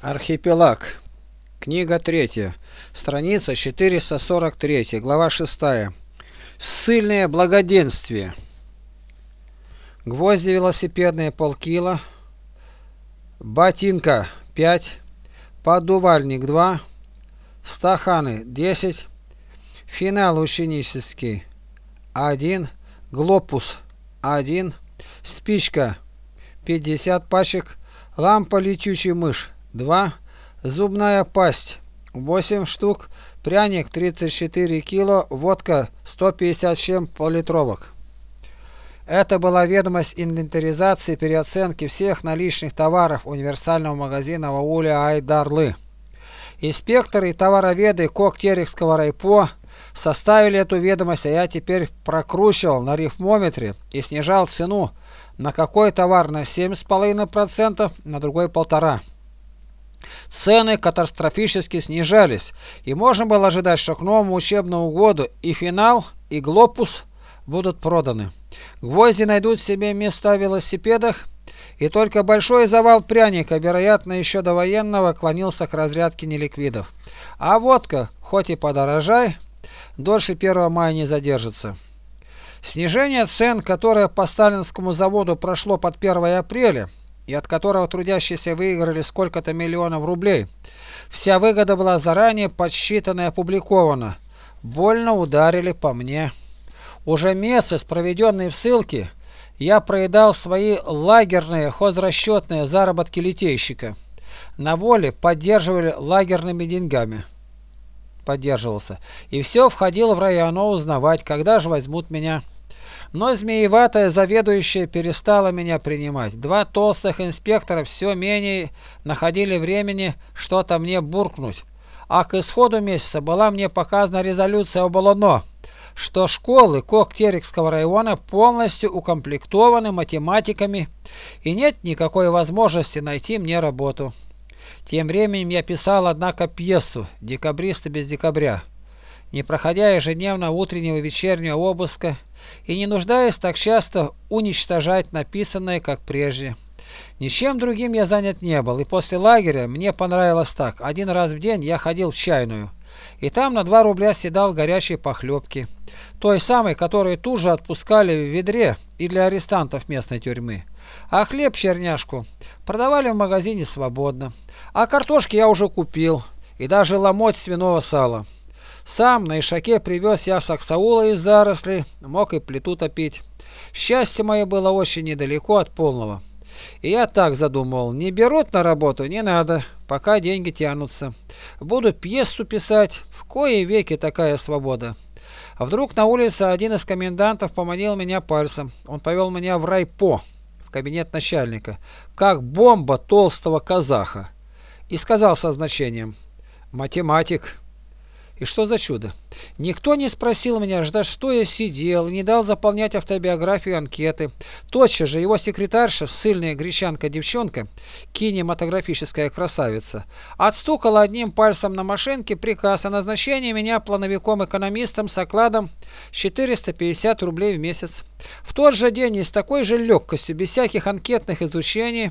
Архипелаг. Книга 3. Страница 443. Глава 6. Ссыльное благоденствие. Гвозди велосипедные полкило. Ботинка 5. Подувальник 2. Стаханы 10. Финал ученический 1. Глопус 1. Спичка 50 пачек. Лампа летучий мышь 2. Зубная пасть 8 штук. Пряник 34 кило. Водка 157 политровок. Это была ведомость инвентаризации переоценки всех наличных товаров универсального магазина в ауле Айдарлы. Инспекторы и товароведы Коктерикского райпо составили эту ведомость, а я теперь прокручивал на рифмометре и снижал цену на какой товар на 7,5%, на другой полтора. Цены катастрофически снижались, и можно было ожидать, что к новому учебному году и финал, и глобус будут проданы. Гвозди найдут себе места в велосипедах, и только большой завал пряника, вероятно, еще до военного, клонился к разрядке неликвидов. А водка, хоть и подорожай, дольше 1 мая не задержится. Снижение цен, которое по сталинскому заводу прошло под 1 апреля, и от которого трудящиеся выиграли сколько-то миллионов рублей. Вся выгода была заранее подсчитана и опубликована. Больно ударили по мне. Уже месяц, проведенный в ссылке, я проедал свои лагерные хозрасчетные заработки литейщика. На воле поддерживали лагерными деньгами. Поддерживался. И все входило в районо узнавать, когда же возьмут меня. Но змееватая заведующая перестала меня принимать. Два толстых инспектора все менее находили времени что-то мне буркнуть. А к исходу месяца была мне показана резолюция Оболоно, что школы Коктерикского района полностью укомплектованы математиками и нет никакой возможности найти мне работу. Тем временем я писал, однако, пьесу «Декабристы без декабря», не проходя ежедневно утреннего и вечернего обыска, и не нуждаясь так часто уничтожать написанное, как прежде. Ничем другим я занят не был, и после лагеря мне понравилось так. Один раз в день я ходил в чайную, и там на 2 рубля съедал горячей похлебки, той самой, которую тут же отпускали в ведре и для арестантов местной тюрьмы. А хлеб черняшку продавали в магазине свободно. А картошки я уже купил, и даже ломоть свиного сала. Сам на Ишаке привез я саксаула из зарослей, мог и плиту топить. Счастье мое было очень недалеко от полного. И я так задумал, не берут на работу, не надо, пока деньги тянутся. Буду пьесу писать, в кои веки такая свобода. А вдруг на улице один из комендантов поманил меня пальцем. Он повел меня в райпо, в кабинет начальника, как бомба толстого казаха. И сказал со значением «Математик». И что за чудо? Никто не спросил меня, за что я сидел, не дал заполнять автобиографию анкеты. Тотчас же его секретарша, ссыльная гречанка-девчонка, кинематографическая красавица, отстукала одним пальцем на машинке приказ о назначении меня плановиком-экономистом с окладом 450 рублей в месяц. В тот же день и с такой же легкостью, без всяких анкетных изучений,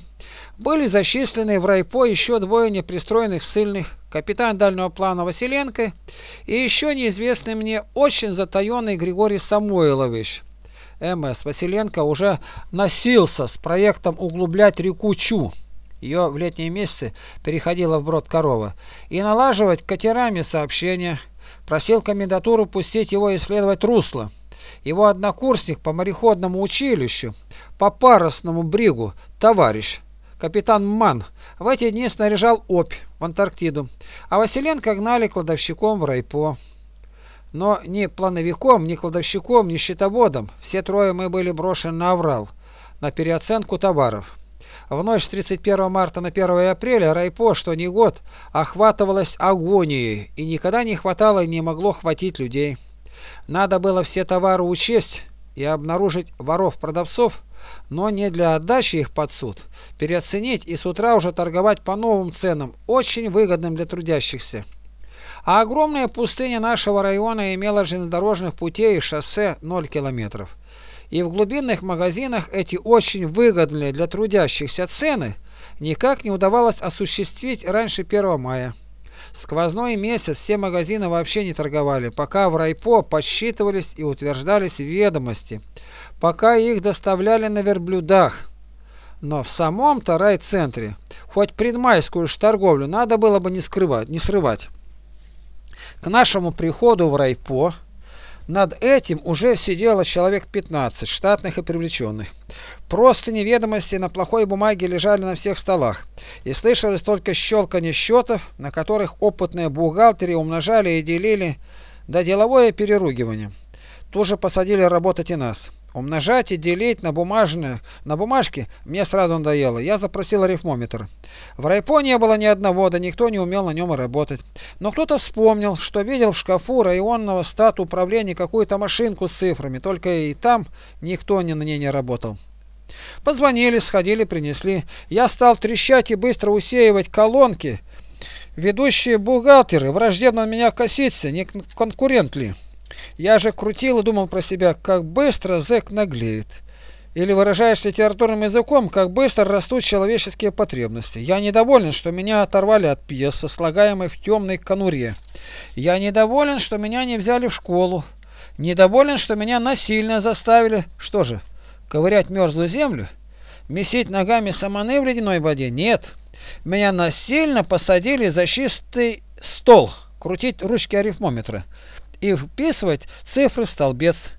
были зачислены в райпо еще двое непристроенных ссыльных капитан дальнего плана Василенко и еще неизвестный мне очень затаенный Григорий Самойлович. МС Василенко уже носился с проектом углублять реку Чу, ее в летние месяцы переходила в брод корова, и налаживать катерами сообщения. Просил комендатуру пустить его исследовать русло. Его однокурсник по мореходному училищу, по парусному бригу, товарищ, капитан Ман, в эти дни снаряжал опь в Антарктиду, а Василенко гнали кладовщиком в райпо. Но ни плановиком, ни кладовщиком, ни счетоводом все трое мы были брошены на аврал, на переоценку товаров. В ночь с 31 марта на 1 апреля райпо, что не год, охватывалось агонией, и никогда не хватало и не могло хватить людей. Надо было все товары учесть и обнаружить воров-продавцов, но не для отдачи их под суд, переоценить и с утра уже торговать по новым ценам, очень выгодным для трудящихся. А огромная пустыня нашего района имела железнодорожных путей и шоссе 0 километров. И в глубинных магазинах эти очень выгодные для трудящихся цены никак не удавалось осуществить раньше 1 мая. Сквозной месяц все магазины вообще не торговали, пока в райпо подсчитывались и утверждались ведомости, пока их доставляли на верблюдах. Но в самом-то райцентре, хоть предмайскую ж торговлю, надо было бы не, скрывать, не срывать. К нашему приходу в райпо над этим уже сидело человек 15, штатных и привлеченных. Просто неведомости на плохой бумаге лежали на всех столах, и слышалось только щелканье счетов, на которых опытные бухгалтеры умножали и делили, да деловое переругивание. Тут же посадили работать и нас. Умножать и делить на, бумажные, на бумажке мне сразу надоело. Я запросил арифмометр. В райпо не было ни одного, да никто не умел на нем работать. Но кто-то вспомнил, что видел в шкафу районного стат управления какую-то машинку с цифрами, только и там никто ни на ней не работал. Позвонили, сходили, принесли. Я стал трещать и быстро усеивать колонки. Ведущие бухгалтеры враждебно на меня коситься, не конкурент ли? Я же крутил и думал про себя, как быстро зэк наглеет. Или, выражаясь литературным языком, как быстро растут человеческие потребности. Я недоволен, что меня оторвали от пьесы, слагаемой в темной конуре. Я недоволен, что меня не взяли в школу. Недоволен, что меня насильно заставили, что же, ковырять мерзлую землю? Месить ногами саманы в ледяной воде? Нет. Меня насильно посадили за чистый стол, крутить ручки арифмометра и вписывать цифры в столбец.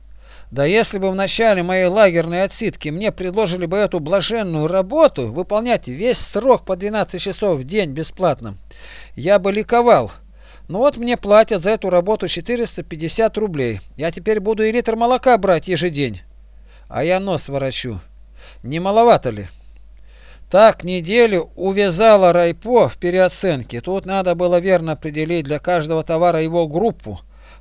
Да если бы в начале моей лагерной отсидки мне предложили бы эту блаженную работу, выполнять весь срок по 12 часов в день бесплатно, я бы ликовал. Но вот мне платят за эту работу 450 рублей. Я теперь буду и литр молока брать ежедень. А я нос ворочу. Не маловато ли? Так неделю увязала райпо в переоценке. Тут надо было верно определить для каждого товара его группу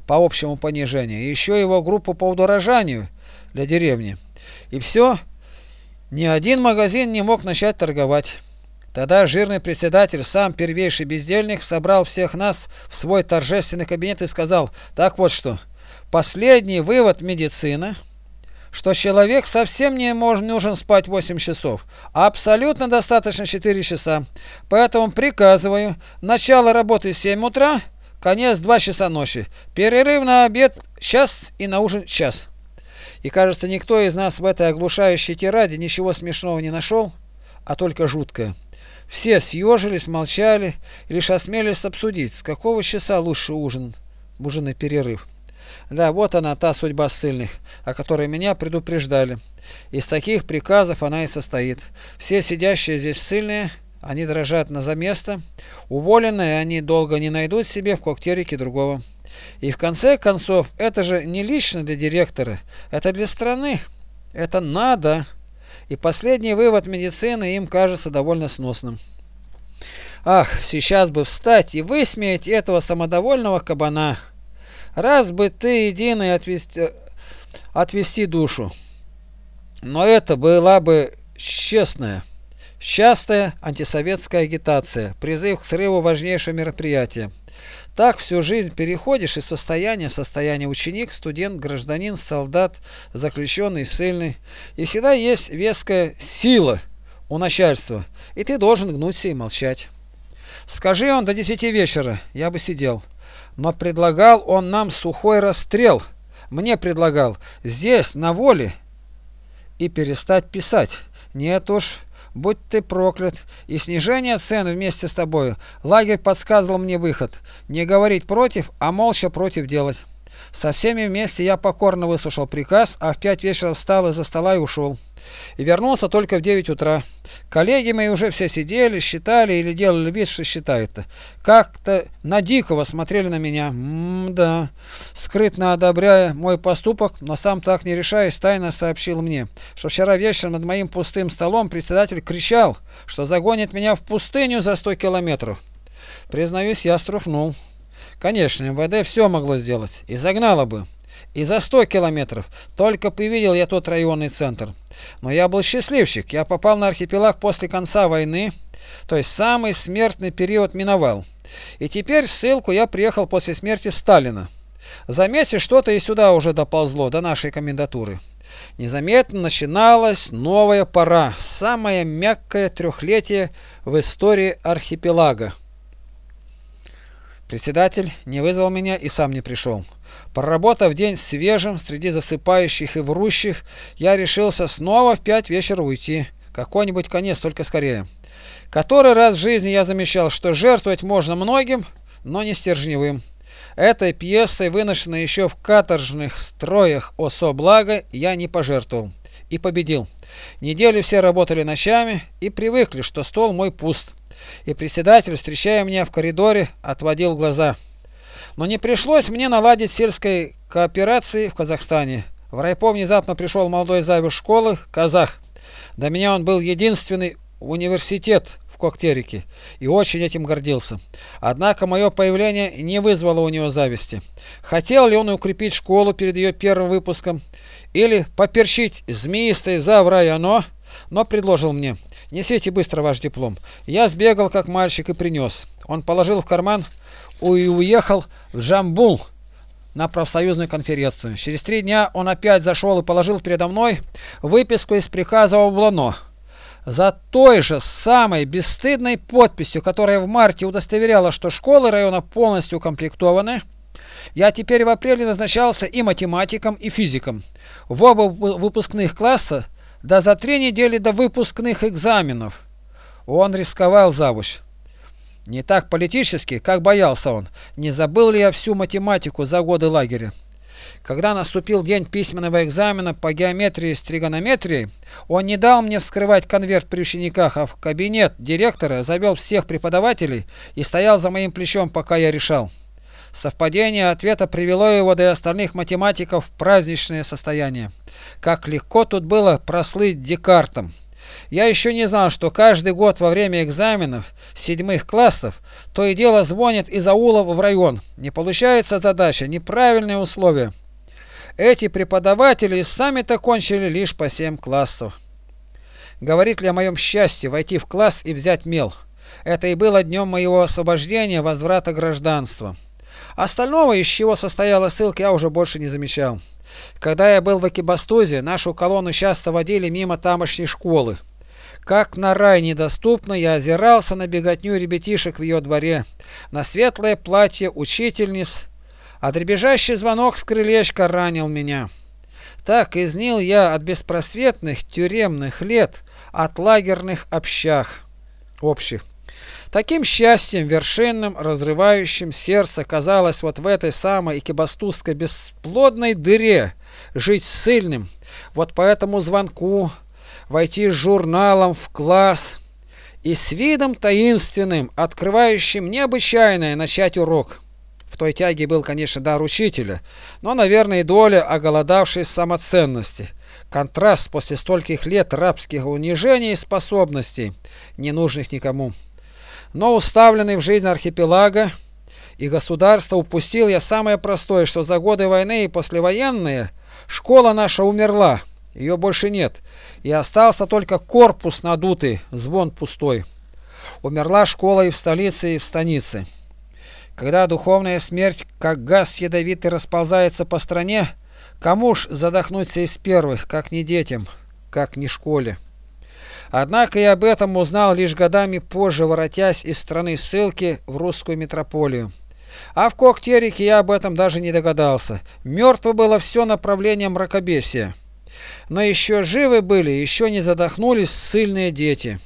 по общему понижению, еще его группу по удорожанию для деревни. И все, ни один магазин не мог начать торговать. Тогда жирный председатель, сам первейший бездельник, собрал всех нас в свой торжественный кабинет и сказал, так вот что, последний вывод медицины, что человек совсем не может, нужен спать 8 часов, а абсолютно достаточно 4 часа. Поэтому приказываю, начало работы в 7 утра, Конец два часа ночи. Перерыв на обед час и на ужин час. И кажется, никто из нас в этой оглушающей тираде ничего смешного не нашел, а только жуткое. Все съежились, молчали и лишь осмелились обсудить, с какого часа лучше ужин, ужин и перерыв. Да, вот она, та судьба ссыльных, о которой меня предупреждали. Из таких приказов она и состоит. Все сидящие здесь ссыльные – они дрожат на за место. Уволенные они долго не найдут себе в квартирике другого. И в конце концов, это же не лично для директора, это для страны. Это надо. И последний вывод медицины им кажется довольно сносным. Ах, сейчас бы встать и высмеять этого самодовольного кабана. Раз бы ты единый отвести, отвести душу. Но это была бы честная. Частая антисоветская агитация, призыв к срыву важнейшего мероприятия. Так всю жизнь переходишь из состояния в состояние ученик, студент, гражданин, солдат, заключенный, ссыльный. И всегда есть веская сила у начальства, и ты должен гнуться и молчать. Скажи он до десяти вечера, я бы сидел. Но предлагал он нам сухой расстрел. Мне предлагал здесь, на воле, и перестать писать. Нет уж, будь ты проклят, и снижение цен вместе с тобою. Лагерь подсказывал мне выход. Не говорить против, а молча против делать. Со всеми вместе я покорно выслушал приказ, а в пять вечера встал из-за стола и ушел. И вернулся только в 9 утра. Коллеги мои уже все сидели, считали или делали вид, что считают-то. Как-то на дикого смотрели на меня. М-да. Скрытно одобряя мой поступок, но сам так не решаясь, тайно сообщил мне, что вчера вечером над моим пустым столом председатель кричал, что загонит меня в пустыню за 100 километров. Признаюсь, я струхнул. Конечно, МВД все могло сделать. И загнало бы. И за 100 километров. Только повидел я тот районный центр. Но я был счастливчик. Я попал на архипелаг после конца войны. То есть самый смертный период миновал. И теперь в ссылку я приехал после смерти Сталина. За месяц что-то и сюда уже доползло, до нашей комендатуры. Незаметно начиналась новая пора, самое мягкое трехлетие в истории архипелага. Председатель не вызвал меня и сам не пришел. Проработав день свежим среди засыпающих и врущих, я решился снова в пять вечера уйти. Какой-нибудь конец, только скорее. Который раз в жизни я замечал, что жертвовать можно многим, но не стержневым. Этой пьесой, выношенной еще в каторжных строях ОСО «Благо», я не пожертвовал. И победил. Неделю все работали ночами и привыкли, что стол мой пуст и председатель, встречая меня в коридоре, отводил глаза. Но не пришлось мне наладить сельской кооперации в Казахстане. В райпо внезапно пришел молодой завуч школы, казах. До меня он был единственный университет в Коктерике и очень этим гордился. Однако мое появление не вызвало у него зависти. Хотел ли он укрепить школу перед ее первым выпуском или поперчить змеистое заврай оно, но предложил мне Несите быстро ваш диплом. Я сбегал как мальчик и принес. Он положил в карман и уехал в Джамбул на профсоюзную конференцию. Через три дня он опять зашел и положил передо мной выписку из приказа Облано. За той же самой бесстыдной подписью, которая в марте удостоверяла, что школы района полностью укомплектованы, я теперь в апреле назначался и математиком, и физиком. В оба выпускных класса да за три недели до выпускных экзаменов. Он рисковал завуч. Не так политически, как боялся он. Не забыл ли я всю математику за годы лагеря? Когда наступил день письменного экзамена по геометрии с тригонометрией, он не дал мне вскрывать конверт при учениках, а в кабинет директора завел всех преподавателей и стоял за моим плечом, пока я решал. Совпадение ответа привело его до остальных математиков в праздничное состояние. Как легко тут было прослыть Декартом. Я еще не знал, что каждый год во время экзаменов седьмых классов то и дело звонит из аулов в район. Не получается задача, неправильные условия. Эти преподаватели сами-то кончили лишь по семь классов. Говорит ли о моем счастье войти в класс и взять мел? Это и было днем моего освобождения, возврата гражданства. Остального, из чего состояла ссылка, я уже больше не замечал. Когда я был в Экибастузе, нашу колонну часто водили мимо тамошней школы. Как на рай недоступно, я озирался на беготню ребятишек в ее дворе, на светлое платье учительниц, а дребезжащий звонок с крылечка ранил меня. Так изнил я от беспросветных тюремных лет, от лагерных общах общих. Таким счастьем вершинным, разрывающим сердце казалось вот в этой самой экибастузской бесплодной дыре жить сильным, вот по этому звонку войти с журналом в класс и с видом таинственным, открывающим необычайное начать урок. В той тяге был, конечно, дар учителя, но, наверное, и доля оголодавшей самоценности. Контраст после стольких лет рабских унижений и способностей, не нужных никому. Но уставленный в жизнь архипелага и государства упустил я самое простое, что за годы войны и послевоенные школа наша умерла, ее больше нет, и остался только корпус надутый, звон пустой. Умерла школа и в столице, и в станице. Когда духовная смерть, как газ ядовитый, расползается по стране, кому ж задохнуться из первых, как не детям, как не школе. Однако я об этом узнал лишь годами позже, воротясь из страны ссылки в русскую метрополию. А в Коктерике я об этом даже не догадался. Мертво было все направление мракобесия. Но еще живы были, еще не задохнулись сильные дети.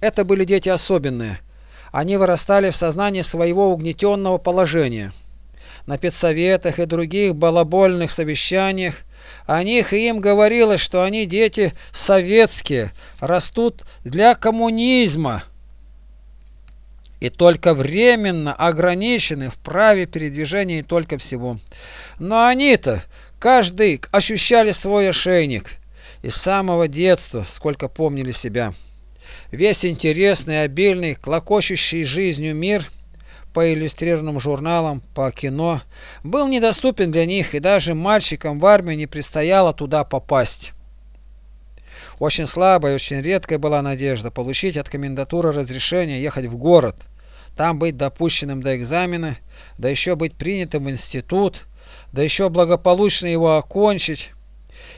Это были дети особенные. Они вырастали в сознании своего угнетенного положения. На педсоветах и других балабольных совещаниях о них и им говорилось, что они дети советские, растут для коммунизма и только временно ограничены в праве передвижения и только всего. Но они-то, каждый, ощущали свой ошейник и с самого детства, сколько помнили себя. Весь интересный, обильный, клокочущий жизнью мир – по иллюстрированным журналам, по кино, был недоступен для них, и даже мальчикам в армию не предстояло туда попасть. Очень слабая, очень редкая была надежда получить от комендатуры разрешение ехать в город, там быть допущенным до экзамена, да еще быть принятым в институт, да еще благополучно его окончить.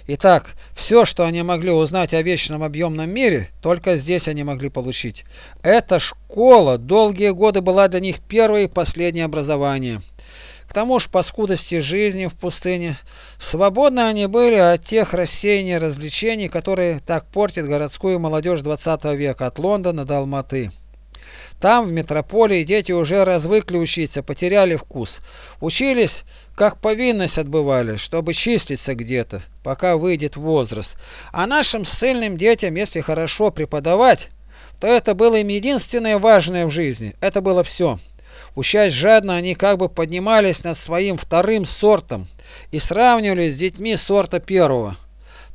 Итак, все, что они могли узнать о вечном объемном мире, только здесь они могли получить. Эта школа долгие годы была для них первое и последнее образование. К тому же, по скудости жизни в пустыне, свободны они были от тех рассеяний развлечений, которые так портят городскую молодежь 20 века от Лондона до Алматы. Там, в метрополии, дети уже развыкли учиться, потеряли вкус. Учились, как повинность отбывали, чтобы числиться где-то, пока выйдет возраст. А нашим ссыльным детям, если хорошо преподавать, то это было им единственное важное в жизни. Это было все. Учась жадно, они как бы поднимались над своим вторым сортом и сравнивались с детьми сорта первого.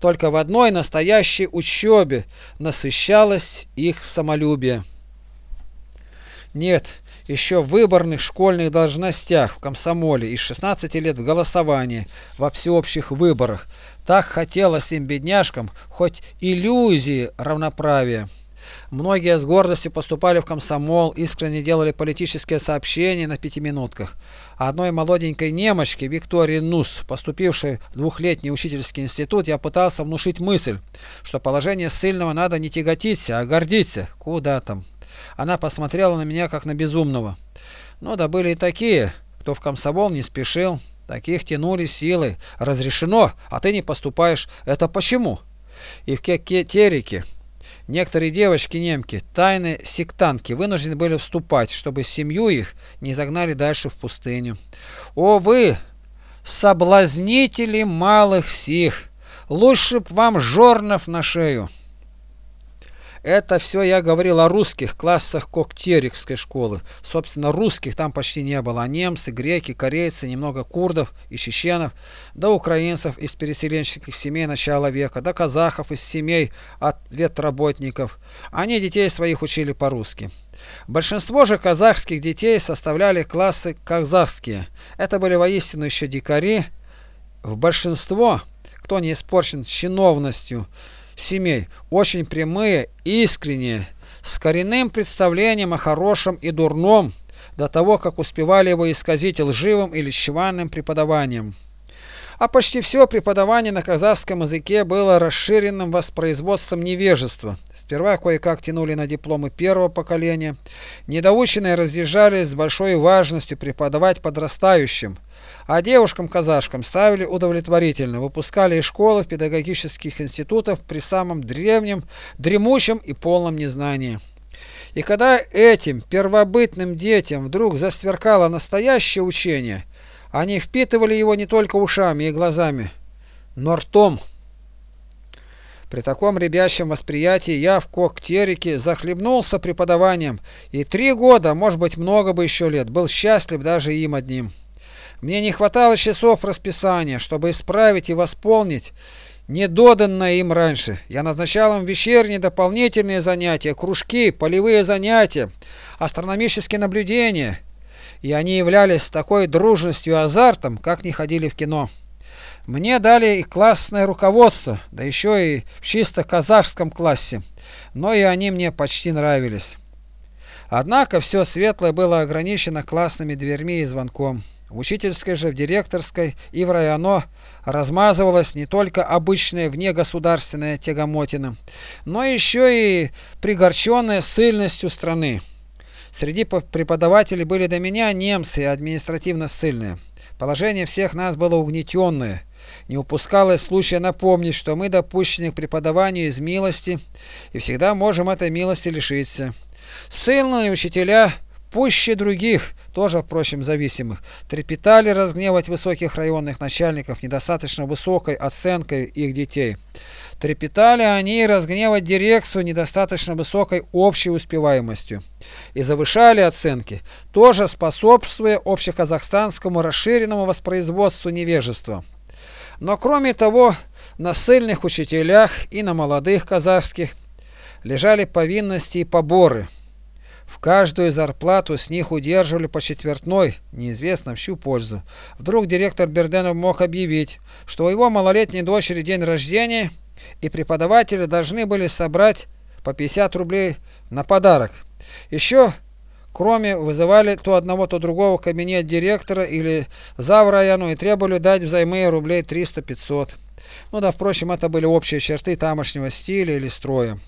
Только в одной настоящей учебе насыщалось их самолюбие. Нет, еще в выборных школьных должностях в комсомоле и с 16 лет в голосовании во всеобщих выборах. Так хотелось им, бедняжкам, хоть иллюзии равноправия. Многие с гордостью поступали в комсомол, искренне делали политические сообщения на пятиминутках. Одной молоденькой немочке, Виктории Нус, поступившей в двухлетний учительский институт, я пытался внушить мысль, что положение ссыльного надо не тяготиться, а гордиться. Куда там? Она посмотрела на меня, как на безумного. Ну да были и такие, кто в комсомол не спешил. Таких тянули силы. Разрешено, а ты не поступаешь. Это почему? И в Кекетерике некоторые девочки-немки, тайные сектантки, вынуждены были вступать, чтобы семью их не загнали дальше в пустыню. О вы, соблазнители малых сих! Лучше б вам жорнов на шею! Это все я говорил о русских классах Коктерикской школы. Собственно, русских там почти не было. А немцы, греки, корейцы, немного курдов и чеченов, да украинцев из переселенческих семей начала века, да казахов из семей от ветработников. Они детей своих учили по-русски. Большинство же казахских детей составляли классы казахские. Это были воистину еще дикари. В большинство, кто не испорчен чиновностью, семей очень прямые, искренние, с коренным представлением о хорошем и дурном, до того, как успевали его исказить лживым или чванным преподаванием. А почти все преподавание на казахском языке было расширенным воспроизводством невежества. Сперва кое-как тянули на дипломы первого поколения. Недоученные разъезжались с большой важностью преподавать подрастающим – а девушкам-казашкам ставили удовлетворительно, выпускали из школы, педагогических институтов при самом древнем, дремучем и полном незнании. И когда этим первобытным детям вдруг засверкало настоящее учение, они впитывали его не только ушами и глазами, но ртом. При таком ребячем восприятии я в Коктерике захлебнулся преподаванием, и три года, может быть много бы еще лет, был счастлив даже им одним. Мне не хватало часов расписания, чтобы исправить и восполнить недоданное им раньше. Я назначал им вечерние дополнительные занятия, кружки, полевые занятия, астрономические наблюдения. И они являлись такой дружностью и азартом, как не ходили в кино. Мне дали и классное руководство, да еще и в чисто казахском классе, но и они мне почти нравились. Однако все светлое было ограничено классными дверьми и звонком. В учительской же, в директорской и в районо размазывалась не только обычная внегосударственная тягомотина, но еще и пригорченная сильностью страны. Среди преподавателей были до меня немцы административно ссыльные. Положение всех нас было угнетенное. Не упускалось случая напомнить, что мы допущены к преподаванию из милости и всегда можем этой милости лишиться. Ссыльные учителя пуще других, тоже, впрочем, зависимых, трепетали разгневать высоких районных начальников недостаточно высокой оценкой их детей. Трепетали они разгневать дирекцию недостаточно высокой общей успеваемостью. И завышали оценки, тоже способствуя общеказахстанскому расширенному воспроизводству невежества. Но кроме того, на сильных учителях и на молодых казахских лежали повинности и поборы – в каждую зарплату с них удерживали по четвертной, неизвестно в чью пользу. Вдруг директор Берденов мог объявить, что у его малолетней дочери день рождения, и преподаватели должны были собрать по 50 рублей на подарок. Еще, кроме, вызывали то одного, то другого кабинет директора или зав району и требовали дать взаймы рублей 300-500. Ну да, впрочем, это были общие черты тамошнего стиля или строя.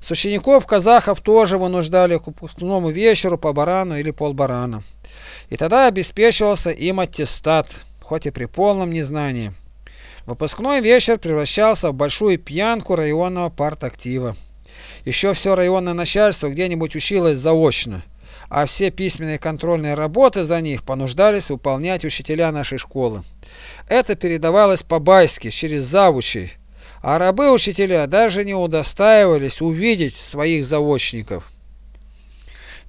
С учеников казахов тоже вынуждали к выпускному вечеру по барану или полбарана. И тогда обеспечивался им аттестат, хоть и при полном незнании. Выпускной вечер превращался в большую пьянку районного партактива. Еще все районное начальство где-нибудь училось заочно, а все письменные контрольные работы за них понуждались выполнять учителя нашей школы. Это передавалось по-байски, через завучей, а рабы-учителя даже не удостаивались увидеть своих завочников.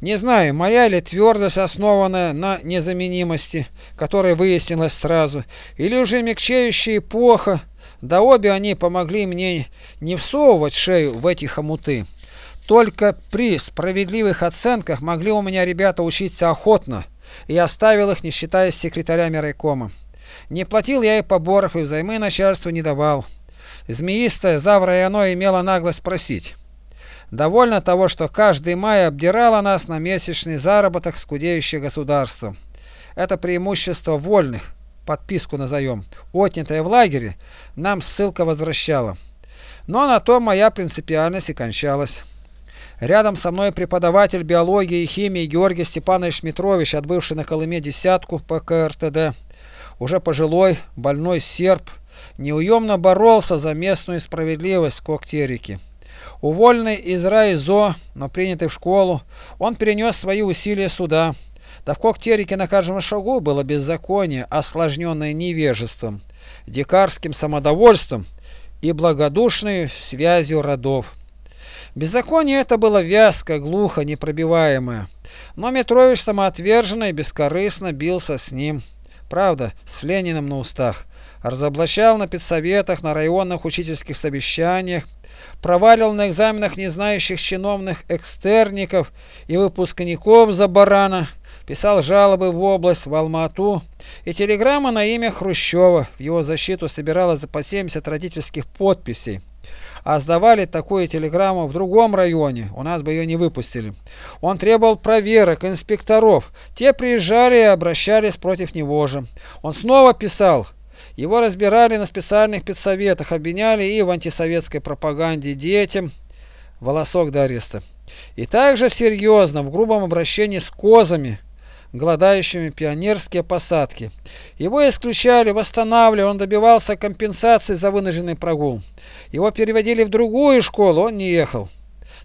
Не знаю, моя ли твердость основанная на незаменимости, которая выяснилась сразу, или уже мягчающая эпоха, да обе они помогли мне не всовывать шею в эти хомуты. Только при справедливых оценках могли у меня ребята учиться охотно, и оставил их, не считаясь секретарями райкома. Не платил я и поборов, и взаймы начальству не давал. Змеистая завра и оно имела наглость просить. Довольно того, что каждый май обдирало нас на месячный заработок скудеющее государство. Это преимущество вольных, подписку назовем, отнятое в лагере, нам ссылка возвращала. Но на том моя принципиальность и кончалась. Рядом со мной преподаватель биологии и химии Георгий Степанович Митрович, отбывший на Колыме десятку по КРТД, уже пожилой, больной серб, неуемно боролся за местную справедливость в Коктерике. Уволенный из райзо, но принятый в школу, он перенес свои усилия сюда. Да в Коктерике на каждом шагу было беззаконие, осложненное невежеством, дикарским самодовольством и благодушной связью родов. Беззаконие это было вязко, глухо, непробиваемое. Но Митрович самоотверженно и бескорыстно бился с ним. Правда, с Лениным на устах. Разоблачал на педсоветах, на районных учительских совещаниях, провалил на экзаменах не знающих чиновных экстерников и выпускников за барана, писал жалобы в область, в Алмату, и телеграмма на имя Хрущева. В его защиту собиралось по 70 родительских подписей. А сдавали такую телеграмму в другом районе, у нас бы ее не выпустили. Он требовал проверок, инспекторов. Те приезжали и обращались против него же. Он снова писал. Его разбирали на специальных педсоветах, обвиняли и в антисоветской пропаганде детям, волосок до ареста. И также серьезно в грубом обращении с козами, голодающими пионерские посадки. Его исключали, восстанавливали, он добивался компенсации за вынужденный прогул. Его переводили в другую школу, он не ехал.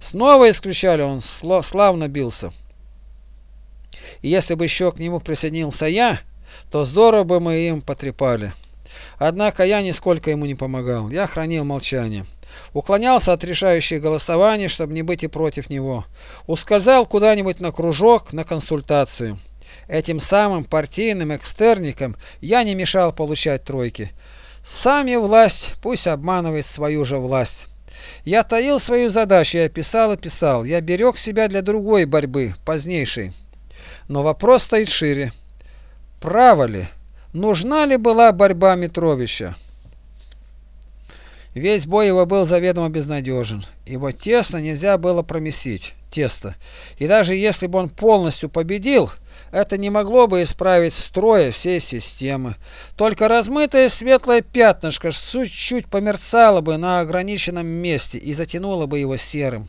Снова исключали, он славно бился. И если бы еще к нему присоединился я, то здорово бы мы им потрепали. Однако я нисколько ему не помогал, я хранил молчание. Уклонялся от решающих голосований, чтобы не быть и против него. Ускользал куда-нибудь на кружок, на консультацию. Этим самым партийным экстерникам я не мешал получать тройки. Сами власть, пусть обманывает свою же власть. Я таил свою задачу, я писал и писал. Я берег себя для другой борьбы, позднейшей. Но вопрос стоит шире. Право ли? Нужна ли была борьба Митровича? Весь бой его был заведомо безнадежен. Его тесно нельзя было промесить, тесто. И даже если бы он полностью победил, это не могло бы исправить строя всей системы. Только размытое светлое пятнышко чуть-чуть померцало бы на ограниченном месте и затянуло бы его серым.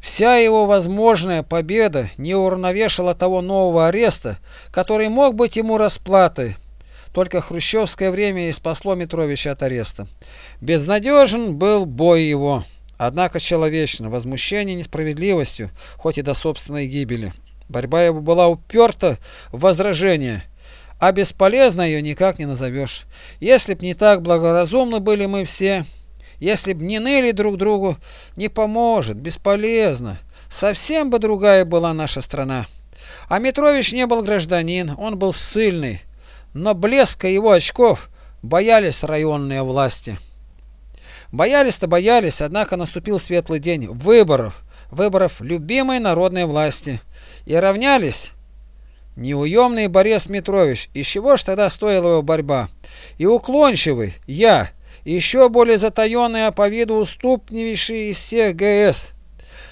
Вся его возможная победа не уравновешила того нового ареста, который мог быть ему расплатой только хрущевское время и спасло Митровича от ареста. Безнадежен был бой его, однако человечно, возмущение несправедливостью, хоть и до собственной гибели. Борьба его была уперта в возражение, а бесполезно ее никак не назовешь. Если б не так благоразумны были мы все, если б не ныли друг другу, не поможет, бесполезно. Совсем бы другая была наша страна. А Митрович не был гражданин, он был ссыльный, но блеска его очков боялись районные власти. Боялись-то боялись, однако наступил светлый день выборов, выборов любимой народной власти. И равнялись неуемный Борис Митрович, из чего ж тогда стоила его борьба, и уклончивый я, еще более затаенный, а по виду уступнейший из всех ГС.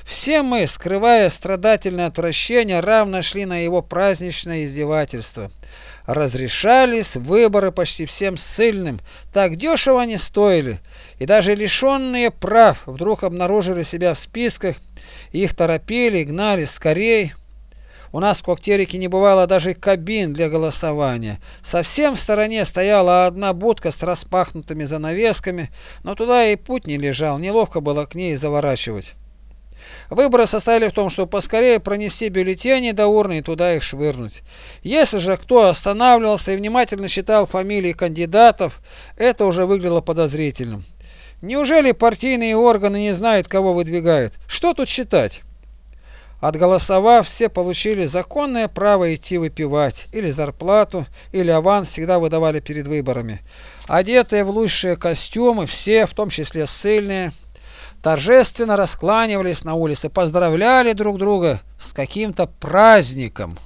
Все мы, скрывая страдательное отвращение, равно шли на его праздничное издевательство. Разрешались выборы почти всем ссыльным, так дешево они стоили, и даже лишенные прав вдруг обнаружили себя в списках, их торопили, гнали скорей. У нас в Коктерике не бывало даже кабин для голосования. Совсем в стороне стояла одна будка с распахнутыми занавесками, но туда и путь не лежал, неловко было к ней заворачивать. Выборы состояли в том, чтобы поскорее пронести бюллетени до урны и туда их швырнуть. Если же кто останавливался и внимательно считал фамилии кандидатов, это уже выглядело подозрительным. Неужели партийные органы не знают, кого выдвигают? Что тут считать? Отголосовав, все получили законное право идти выпивать. Или зарплату, или аванс всегда выдавали перед выборами. Одетые в лучшие костюмы, все, в том числе ссыльные, торжественно раскланивались на улице, поздравляли друг друга с каким-то праздником.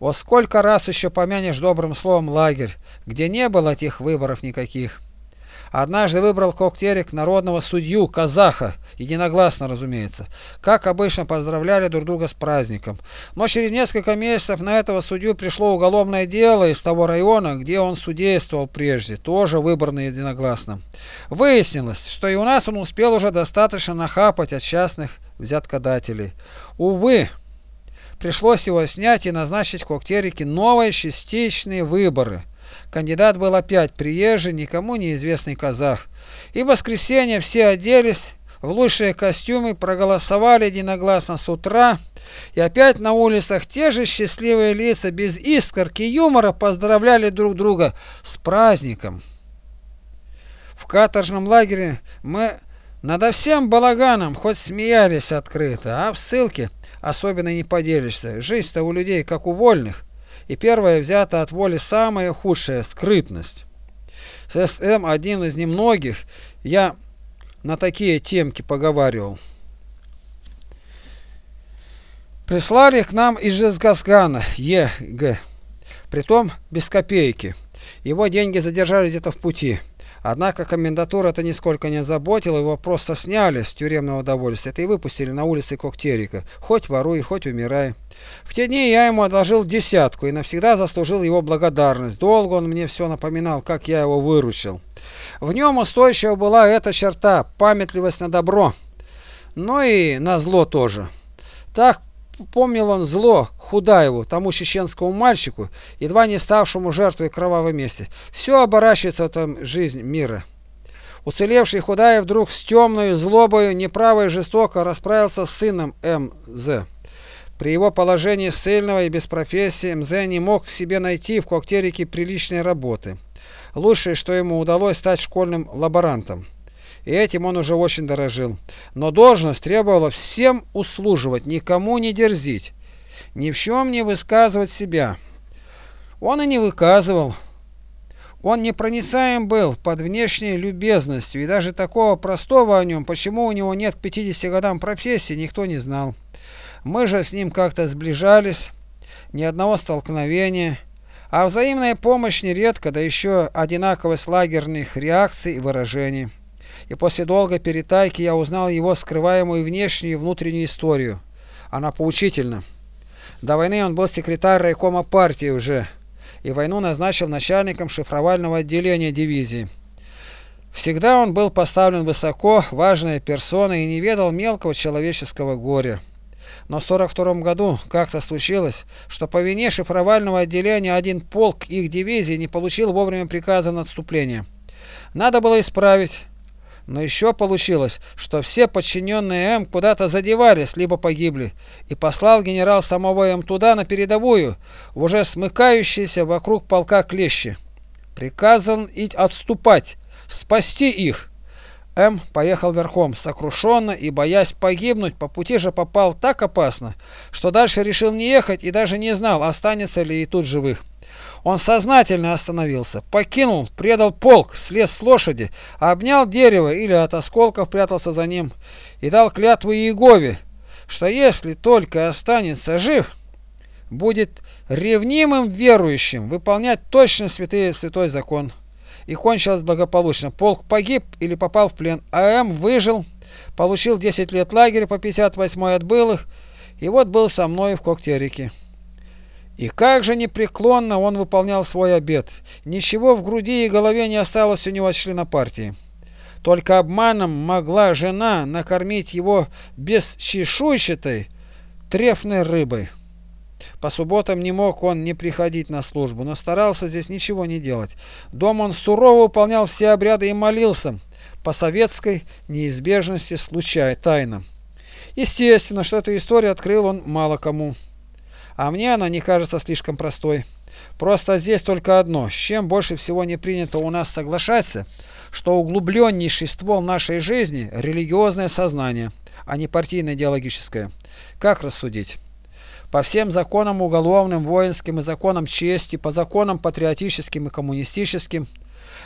О, сколько раз еще помянешь добрым словом лагерь, где не было этих выборов никаких. Однажды выбрал Коктерик народного судью, казаха, единогласно, разумеется. Как обычно, поздравляли друг друга с праздником. Но через несколько месяцев на этого судью пришло уголовное дело из того района, где он судействовал прежде, тоже выбранный единогласно. Выяснилось, что и у нас он успел уже достаточно нахапать от частных взяткодателей. Увы, пришлось его снять и назначить Коктерике новые частичные выборы – Кандидат был опять приезжий, никому неизвестный казах. И в воскресенье все оделись в лучшие костюмы, проголосовали единогласно с утра, и опять на улицах те же счастливые лица без искорки юмора поздравляли друг друга с праздником. В каторжном лагере мы надо всем балаганом хоть смеялись открыто, а в ссылке особенно не поделишься. Жизнь-то у людей как у вольных и первое взято от воли самое худшее – скрытность. ССМ один из немногих, я на такие темки поговаривал. Прислали к нам из Жезгазгана ЕГ, притом без копейки. Его деньги задержались где-то в пути. Однако комендатура это нисколько не заботила, его просто сняли с тюремного удовольствия и выпустили на улицы Коктерика. Хоть воруй, хоть умирай. В те дни я ему одолжил десятку и навсегда заслужил его благодарность. Долго он мне все напоминал, как я его выручил. В нем устойчива была эта черта – памятливость на добро, но и на зло тоже. Так помнил он зло Худаеву, тому чеченскому мальчику, едва не ставшему жертвой кровавой мести. Все оборачивается этом жизнь мира. Уцелевший Худаев вдруг с темной злобой, неправой жестоко расправился с сыном М.З. При его положении сильного и без профессии МЗ не мог себе найти в Коктерике приличной работы. Лучшее, что ему удалось, стать школьным лаборантом и этим он уже очень дорожил. Но должность требовала всем услуживать, никому не дерзить, ни в чем не высказывать себя. Он и не выказывал. Он непроницаем был под внешней любезностью, и даже такого простого о нем, почему у него нет к 50 годам профессии, никто не знал. Мы же с ним как-то сближались, ни одного столкновения, а взаимная помощь нередко, да еще одинаковость лагерных реакций и выражений и после долгой перетайки я узнал его скрываемую внешнюю и внутреннюю историю. Она поучительна. До войны он был секретарь райкома партии уже, и войну назначил начальником шифровального отделения дивизии. Всегда он был поставлен высоко, важная персона и не ведал мелкого человеческого горя. Но в 42 году как-то случилось, что по вине шифровального отделения один полк их дивизии не получил вовремя приказа на отступление. Надо было исправить, но еще получилось, что все подчиненные М куда-то задевались, либо погибли, и послал генерал самого М туда, на передовую, в уже смыкающиеся вокруг полка клещи. Приказан и отступать, спасти их. М поехал верхом, сокрушенно и, боясь погибнуть, по пути же попал так опасно, что дальше решил не ехать и даже не знал, останется ли и тут живых. Он сознательно остановился, покинул, предал полк, слез с лошади, обнял дерево или от осколков прятался за ним и дал клятву Иегове, что если только останется жив, будет ревнимым верующим выполнять точно святые святой закон. И кончилось благополучно. Полк погиб или попал в плен, а М выжил, получил 10 лет лагеря по 58 отбыл их, и вот был со мной в Коктерике. И как же непреклонно он выполнял свой обет. Ничего в груди и голове не осталось у него от члена партии. Только обманом могла жена накормить его бесчешуйчатой трефной рыбой. По субботам не мог он не приходить на службу, но старался здесь ничего не делать. Дома он сурово выполнял все обряды и молился по советской неизбежности случая, тайно. Естественно, что эту историю открыл он мало кому. А мне она не кажется слишком простой. Просто здесь только одно, с чем больше всего не принято у нас соглашаться, что углубленнейший ствол нашей жизни – религиозное сознание, а не партийно-идеологическое. Как рассудить? По всем законам уголовным, воинским и законам чести, по законам патриотическим и коммунистическим,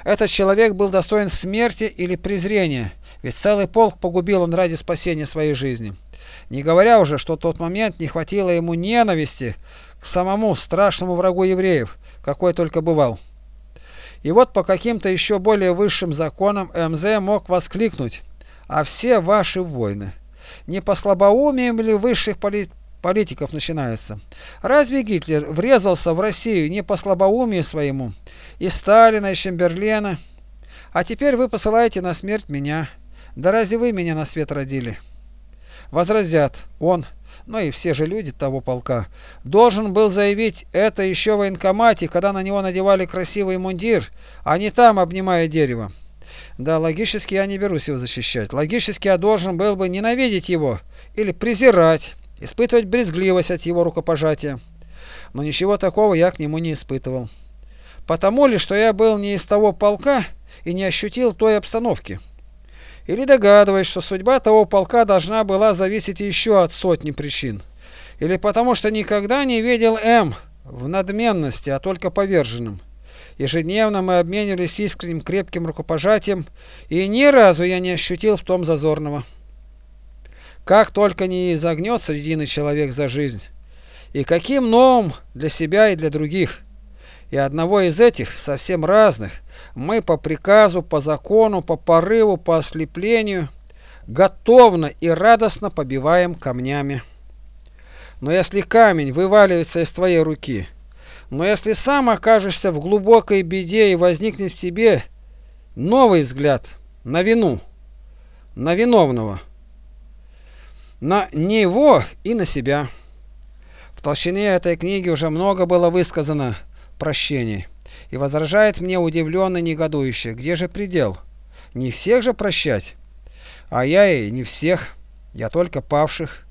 этот человек был достоин смерти или презрения, ведь целый полк погубил он ради спасения своей жизни. Не говоря уже, что в тот момент не хватило ему ненависти к самому страшному врагу евреев, какой только бывал. И вот по каким-то еще более высшим законам МЗ мог воскликнуть «А все ваши войны!» Не по слабоумием ли высших полит политиков начинаются? Разве Гитлер врезался в Россию не по слабоумию своему? И Сталина, и Чемберлена? А теперь вы посылаете на смерть меня. Да разве вы меня на свет родили? Возразят, он, ну и все же люди того полка, должен был заявить это еще в военкомате, когда на него надевали красивый мундир, а не там, обнимая дерево. Да, логически я не берусь его защищать. Логически я должен был бы ненавидеть его или презирать, испытывать брезгливость от его рукопожатия. Но ничего такого я к нему не испытывал. Потому ли, что я был не из того полка и не ощутил той обстановки. Или догадываясь, что судьба того полка должна была зависеть еще от сотни причин. Или потому что никогда не видел М в надменности, а только поверженным. Ежедневно мы обменивались искренним крепким рукопожатием, и ни разу я не ощутил в том зазорного. Как только не изогнет средины человек за жизнь, и каким новым для себя и для других – и одного из этих, совсем разных, мы по приказу, по закону, по порыву, по ослеплению, готовно и радостно побиваем камнями. Но если камень вываливается из твоей руки, но если сам окажешься в глубокой беде и возникнет в тебе новый взгляд на вину, на виновного, на него и на себя. В толщине этой книги уже много было высказано прощений. И возражает мне удивленно негодующе, где же предел? Не всех же прощать? А я и не всех, я только павших.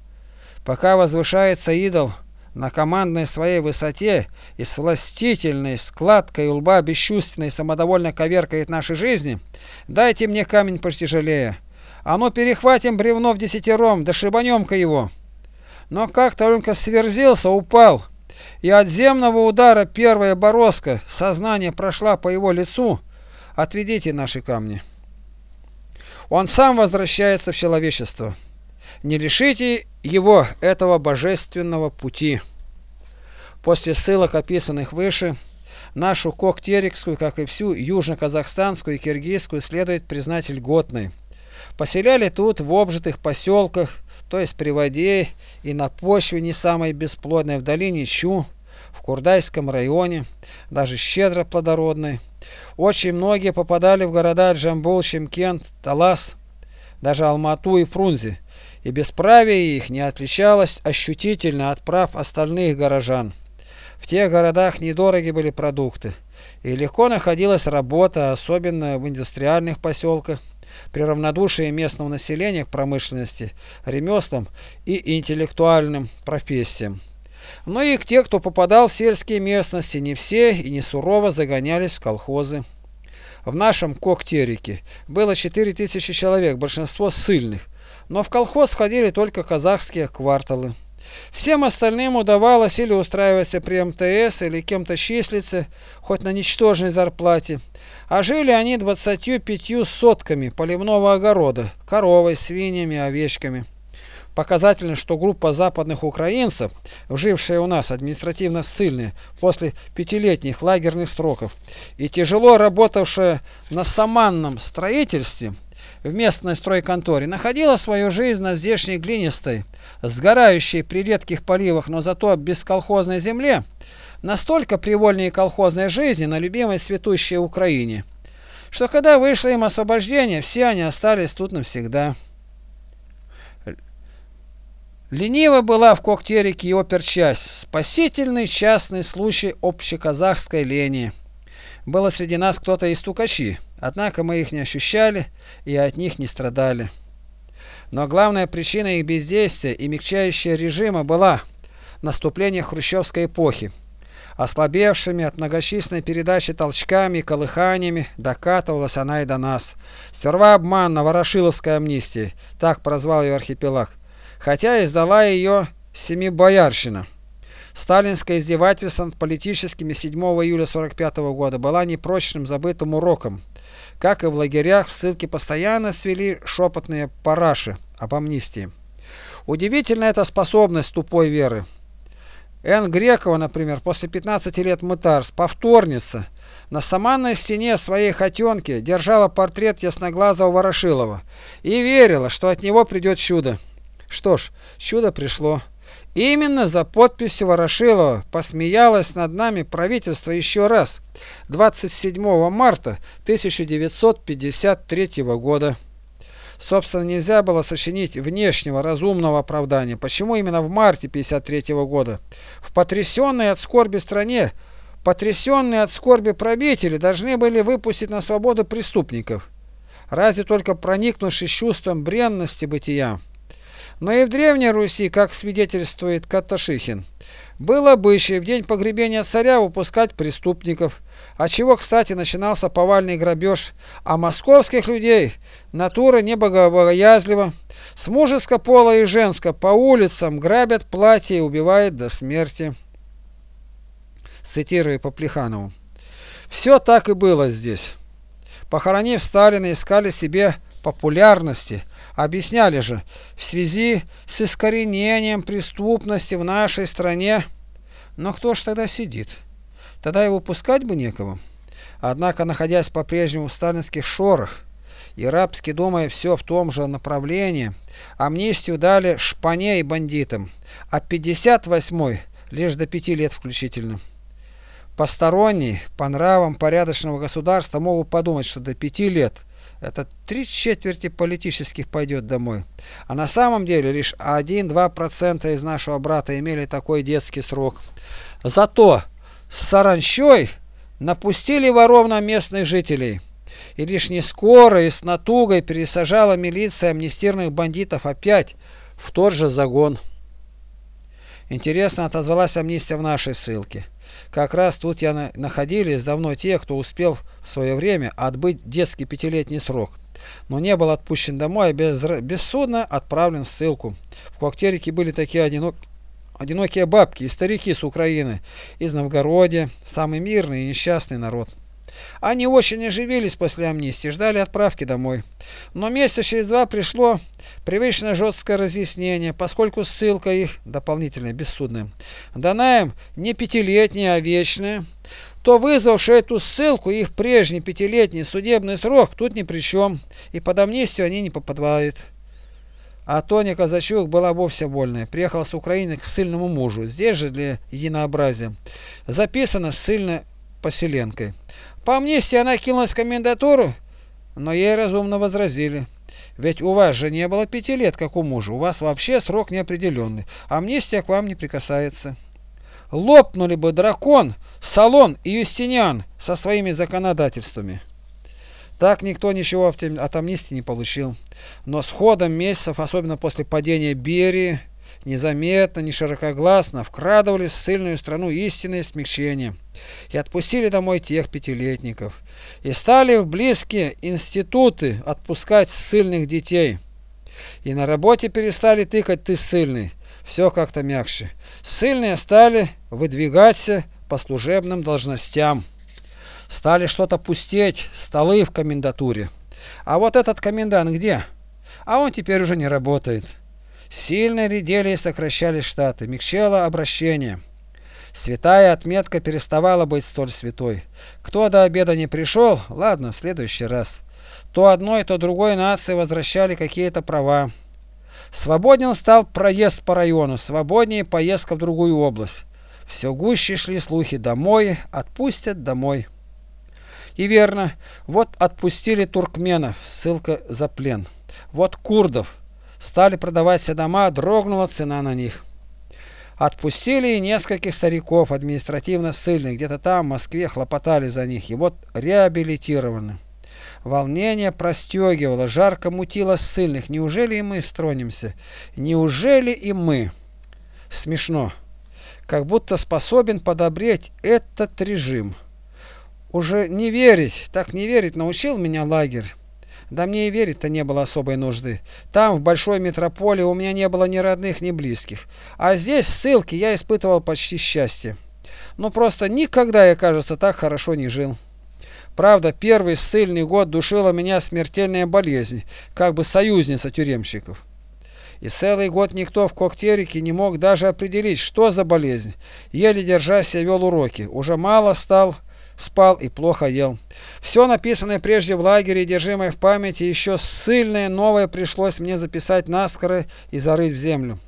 Пока возвышается идол на командной своей высоте и с властительной складкой лба бесчувственно и самодовольно коверкает наши жизни, дайте мне камень потяжелее. А ну перехватим бревно в десятером, да шибанем-ка его. Но как только сверзился, упал, и от земного удара первая бороздка сознание прошла по его лицу, отведите наши камни. Он сам возвращается в человечество. Не лишите его этого божественного пути. После ссылок, описанных выше, нашу Коктерикскую, как и всю южно-казахстанскую и киргизскую, следует признать льготной. Поселяли тут в обжитых поселках, то есть при воде и на почве не самой бесплодной в долине Чу, в Курдайском районе, даже щедро плодородной. Очень многие попадали в города Джамбул, Шимкент, Талас, даже Алмату и Фрунзе, и бесправие их не отличалось ощутительно от прав остальных горожан. В тех городах недороги были продукты, и легко находилась работа, особенно в индустриальных поселках, при равнодушии местного населения к промышленности, ремеслам и интеллектуальным профессиям. Но и те, кто попадал в сельские местности, не все и не сурово загонялись в колхозы. В нашем Коктерике было 4000 человек, большинство ссыльных, но в колхоз входили только казахские кварталы. Всем остальным удавалось или устраиваться при МТС, или кем-то числиться, хоть на ничтожной зарплате, а жили они двадцатью пятью сотками поливного огорода, коровой, свиньями, овечками. Показательно, что группа западных украинцев, жившая у нас административно ссыльные после пятилетних лагерных сроков и тяжело работавшая на саманном строительстве, в местной стройконторе, находила свою жизнь на здешней глинистой, сгорающей при редких поливах, но зато бесколхозной земле, настолько привольнее колхозной жизни на любимой цветущей Украине, что когда вышло им освобождение, все они остались тут навсегда. Лениво была в Коктерике и оперчасть, спасительный частный случай общеказахской лени. Было среди нас кто-то из стукачи, однако мы их не ощущали и от них не страдали. Но главная причина их бездействия и мягчающая режима была наступление хрущевской эпохи. Ослабевшими от многочисленной передачи толчками и колыханиями докатывалась она и до нас. Сперва обман на Ворошиловской амнистии, так прозвал ее архипелаг, хотя издала ее Семибоярщина. Сталинское издевательство над политическими 7 июля 1945 года была непрочным забытым уроком. Как и в лагерях, в ссылке постоянно свели шепотные параши об амнистии. Удивительна эта способность тупой веры. Н. Грекова, например, после 15 лет мытарств, повторница, на саманной стене своей хотенки держала портрет ясноглазого Ворошилова и верила, что от него придет чудо. Что ж, чудо пришло. Именно за подписью Ворошилова посмеялось над нами правительство еще раз 27 марта 1953 года. Собственно, нельзя было сочинить внешнего разумного оправдания. Почему именно в марте 1953 года? В потрясенной от скорби стране потрясенные от скорби правители должны были выпустить на свободу преступников. Разве только проникнувшись чувством бренности бытия. Но и в Древней Руси, как свидетельствует Каташихин, было обычай в день погребения царя выпускать преступников, от чего, кстати, начинался повальный грабеж, а московских людей натура небогобоязлива, с мужеско пола и женско по улицам грабят платья и убивают до смерти. Цитирую по Плеханову. Все так и было здесь. Похоронив Сталина, искали себе популярности, Объясняли же, в связи с искоренением преступности в нашей стране. Но кто ж тогда сидит? Тогда его пускать бы некого. Однако, находясь по-прежнему в сталинских шорах и рабски думая все в том же направлении, амнистию дали шпане и бандитам, а 58-й лишь до пяти лет включительно. Посторонний, по нравам порядочного государства могут подумать, что до пяти лет – это три четверти политических пойдет домой. А на самом деле лишь 1-2% из нашего брата имели такой детский срок. Зато с саранчой напустили воров на местных жителей. И лишь не скоро и с натугой пересажала милиция амнистированных бандитов опять в тот же загон. Интересно отозвалась амнистия в нашей ссылке. Как раз тут я на, находились давно те, кто успел в свое время отбыть детский пятилетний срок, но не был отпущен домой, а без, бессудно отправлен в ссылку. В Квактерике были такие одинок, одинокие бабки и старики с Украины, из Новгорода, самый мирный и несчастный народ. Они очень оживились после амнистии, ждали отправки домой. Но месяца через два пришло привычное жесткое разъяснение, поскольку ссылка их, дополнительная, бессудная, дана им не пятилетняя, а вечная, то вызвавший эту ссылку их прежний пятилетний судебный срок тут ни при чем, и под амнистию они не попадают. А Тоня Казачук была вовсе вольная. Приехала с Украины к ссыльному мужу. Здесь же для единообразия. Записана ссыльной поселенкой. По амнистии она кинулась в комендатуру, но ей разумно возразили. Ведь у вас же не было пяти лет, как у мужа. У вас вообще срок неопределенный. Амнистия к вам не прикасается. Лопнули бы дракон, Салон и Юстиниан со своими законодательствами. Так никто ничего от амнистии не получил. Но с ходом месяцев, особенно после падения Берии, незаметно, не широкогласно вкрадывались в сильную страну истинные смягчения и отпустили домой тех пятилетников, и стали в близкие институты отпускать ссыльных детей. И на работе перестали тыкать «ты ссыльный», все как-то мягче. Ссыльные стали выдвигаться по служебным должностям. Стали что-то пустеть, столы в комендатуре. А вот этот комендант где? А он теперь уже не работает. Сильно редели и сокращались штаты, мягчело обращение. Святая отметка переставала быть столь святой. Кто до обеда не пришел, ладно, в следующий раз. то одной, то другой нации возвращали какие-то права. Свободен стал проезд по району, свободнее поездка в другую область. Все гуще шли слухи домой, отпустят домой. И верно, вот отпустили туркменов, ссылка за плен. Вот курдов, стали продавать все дома, дрогнула цена на них. Отпустили и нескольких стариков, административно ссыльных, где-то там, в Москве, хлопотали за них, и вот реабилитированы. Волнение простегивало, жарко мутило ссыльных. Неужели и мы стронемся? Неужели и мы? Смешно. Как будто способен подобреть этот режим. Уже не верить, так не верить научил меня лагерь. Да мне и верить-то не было особой нужды. Там, в большой метрополии, у меня не было ни родных, ни близких. А здесь, в ссылке, я испытывал почти счастье. Ну просто никогда я, кажется, так хорошо не жил. Правда, первый ссыльный год душила меня смертельная болезнь, как бы союзница тюремщиков. И целый год никто в Коктерике не мог даже определить, что за болезнь. Еле держась, я вел уроки. Уже мало стал, спал и плохо ел. Все написанное прежде в лагере, держимое в памяти, еще ссыльное новое пришлось мне записать наскоро и зарыть в землю.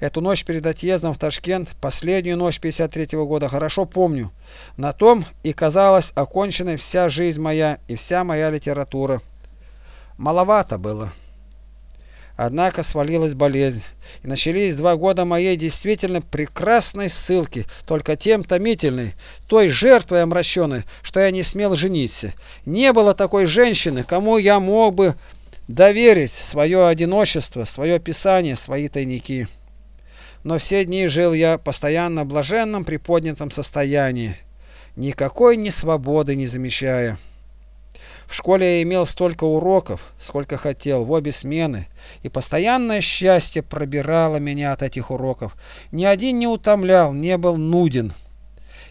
Эту ночь перед отъездом в Ташкент, последнюю ночь 53 -го года, хорошо помню. На том и казалось оконченной вся жизнь моя и вся моя литература. Маловато было. Однако свалилась болезнь, и начались два года моей действительно прекрасной ссылки, только тем томительной, той жертвой омраченной, что я не смел жениться. Не было такой женщины, кому я мог бы доверить свое одиночество, свое писание, свои тайники но все дни жил я постоянно в блаженном приподнятом состоянии, никакой ни свободы не замечая. В школе я имел столько уроков, сколько хотел, в обе смены, и постоянное счастье пробирало меня от этих уроков. Ни один не утомлял, не был нуден.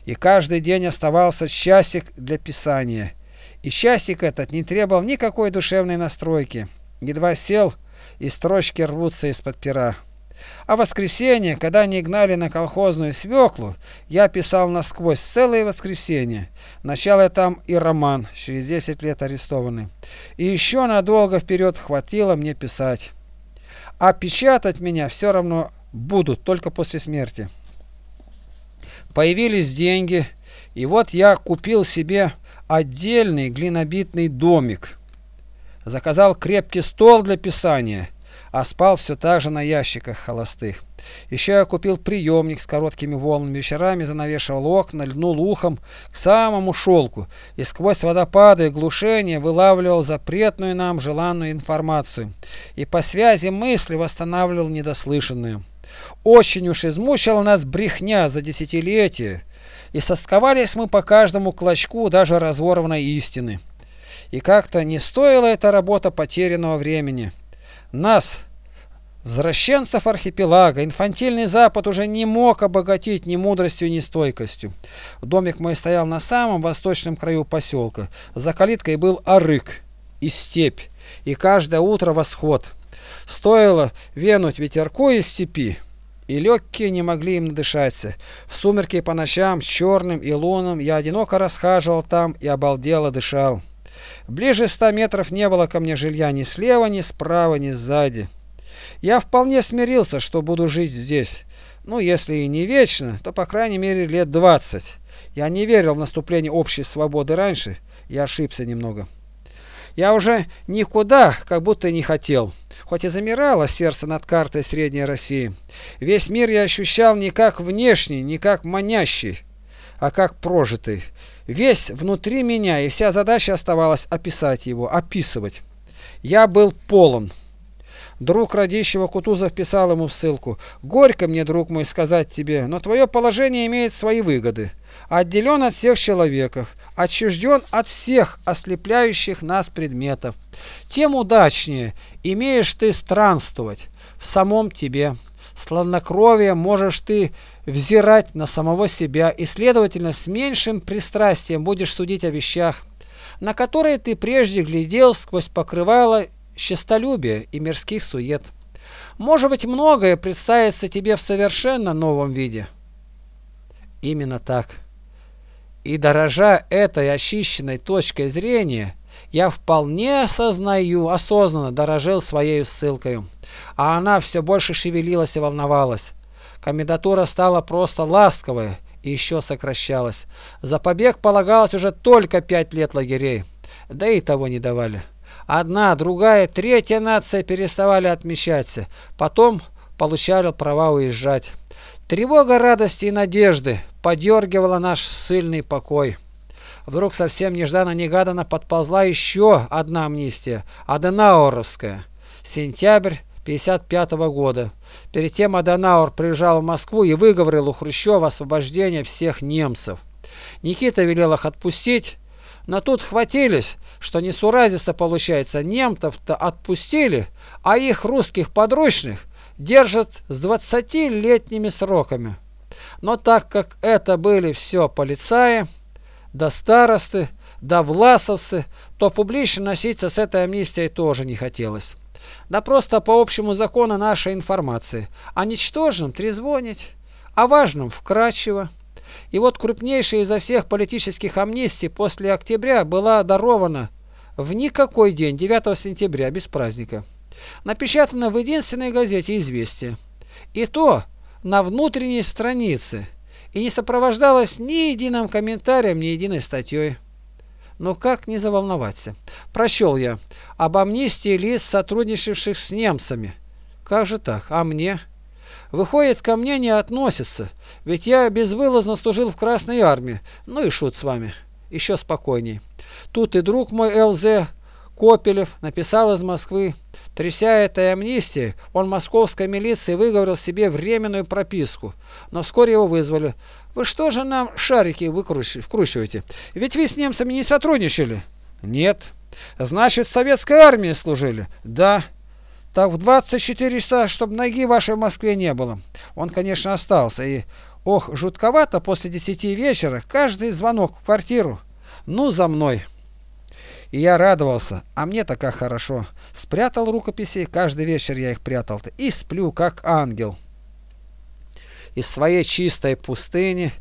И каждый день оставался счастье для писания. И счастье этот не требовал никакой душевной настройки. Едва сел, и строчки рвутся из-под пера. А в воскресенье, когда они гнали на колхозную свеклу, я писал насквозь целое воскресенье. Начал я там и роман, через 10 лет арестованный. И еще надолго вперед хватило мне писать. А печатать меня все равно будут, только после смерти. Появились деньги, и вот я купил себе отдельный глинобитный домик. Заказал крепкий стол для писания – а спал все так же на ящиках холостых. Еще я купил приемник с короткими волнами, вечерами занавешивал окна, льнул ухом к самому шелку и сквозь водопады и глушения вылавливал запретную нам желанную информацию и по связи мысли восстанавливал недослышанную. Очень уж измучила нас брехня за десятилетия, и сосковались мы по каждому клочку даже разворванной истины. И как-то не стоила эта работа потерянного времени. Нас, возвращенцев архипелага, инфантильный Запад уже не мог обогатить ни мудростью, ни стойкостью. Домик мой стоял на самом восточном краю поселка. За калиткой был арык и степь, и каждое утро восход. Стоило венуть ветерку из степи, и легкие не могли им надышаться. В сумерки по ночам с черным и лунным я одиноко расхаживал там и обалдело дышал. Ближе ста метров не было ко мне жилья ни слева, ни справа, ни сзади. Я вполне смирился, что буду жить здесь. Ну, если и не вечно, то по крайней мере лет двадцать. Я не верил в наступление общей свободы раньше, я ошибся немного. Я уже никуда как будто не хотел, хоть и замирало сердце над картой Средней России. Весь мир я ощущал не как внешний, не как манящий, а как прожитый весь внутри меня, и вся задача оставалась описать его, описывать. Я был полон. Друг Радищева Кутузов писал ему в ссылку. «Горько мне, друг мой, сказать тебе, но твое положение имеет свои выгоды. Отделен от всех человеков, отчужден от всех ослепляющих нас предметов. Тем удачнее имеешь ты странствовать в самом тебе. Славнокровие можешь ты взирать на самого себя и, следовательно, с меньшим пристрастием будешь судить о вещах, на которые ты прежде глядел сквозь покрывало счастолюбия и мирских сует. Может быть, многое представится тебе в совершенно новом виде. Именно так. И дорожа этой очищенной точкой зрения, я вполне осознаю, осознанно дорожил своей ссылкой. А она все больше шевелилась и волновалась. Комендатура стала просто ласковая и еще сокращалась. За побег полагалось уже только пять лет лагерей. Да и того не давали. Одна, другая, третья нация переставали отмечаться. Потом получали права уезжать. Тревога радости и надежды подергивала наш сильный покой. Вдруг совсем нежданно-негаданно подползла еще одна амнистия, Аденауровская. Сентябрь 1955 года. Перед тем Аденауэр приезжал в Москву и выговорил у Хрущева освобождение всех немцев. Никита велел их отпустить, но тут хватились, что несуразисто получается. Немцев-то отпустили, а их русских подручных держат с 20-летними сроками. Но так как это были все полицаи, да старосты, да власовцы, то публично носиться с этой амнистией тоже не хотелось. Да просто по общему закону нашей информации. О ничтожном трезвонить, о важном вкрадчиво. И вот крупнейшая изо всех политических амнистий после октября была дарована в никакой день, 9 сентября, без праздника. Напечатана в единственной газете «Известия». И то на внутренней странице – и не сопровождалась ни единым комментарием, ни единой статьей. Но как не заволноваться? Прощел я об амнистии лиц, сотрудничавших с немцами. Как же так? А мне? Выходит, ко мне не относятся, ведь я безвылазно служил в Красной Армии. Ну и шут с вами. Еще спокойней. Тут и друг мой ЛЗ Копелев написал из Москвы. Тряся этой амнистией, он московской милиции выговорил себе временную прописку. Но вскоре его вызвали. «Вы что же нам шарики вкручиваете? Ведь вы с немцами не сотрудничали?» «Нет». «Значит, в советской армии служили?» «Да». «Так в 24 часа, чтобы ноги вашей в Москве не было». Он, конечно, остался. И, ох, жутковато после 10 вечера каждый звонок в квартиру. «Ну, за мной». И я радовался, а мне-то хорошо. Спрятал рукописи, каждый вечер я их прятал-то, и сплю, как ангел. Из своей чистой пустыни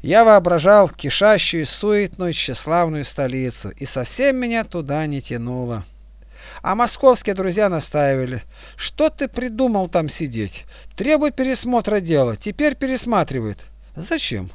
я воображал кишащую, суетную, тщеславную столицу, и совсем меня туда не тянуло. А московские друзья настаивали. Что ты придумал там сидеть? Требуй пересмотра дела. Теперь пересматривают. Зачем?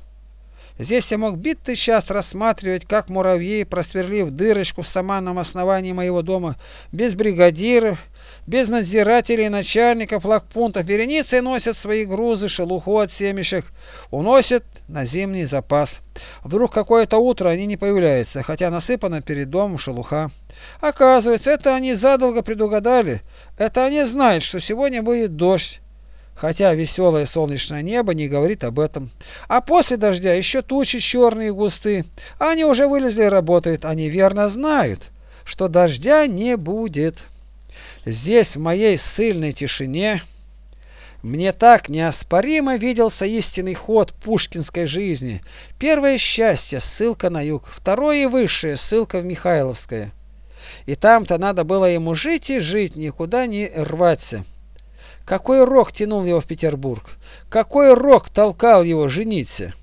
Здесь я мог битый час рассматривать, как муравьи, просверлив дырочку в саманном основании моего дома, без бригадиров, без надзирателей, начальников, лагпунтов, вереницей носят свои грузы, шелуху от семечек, уносят на зимний запас. Вдруг какое-то утро они не появляются, хотя насыпана перед домом шелуха. Оказывается, это они задолго предугадали, это они знают, что сегодня будет дождь хотя веселое солнечное небо не говорит об этом. А после дождя еще тучи черные и густые. Они уже вылезли и работают. Они верно знают, что дождя не будет. Здесь, в моей сильной тишине, мне так неоспоримо виделся истинный ход пушкинской жизни. Первое счастье – ссылка на юг. Второе и высшее – ссылка в Михайловское. И там-то надо было ему жить и жить, никуда не рваться. Какой рок тянул его в Петербург? Какой рок толкал его жениться?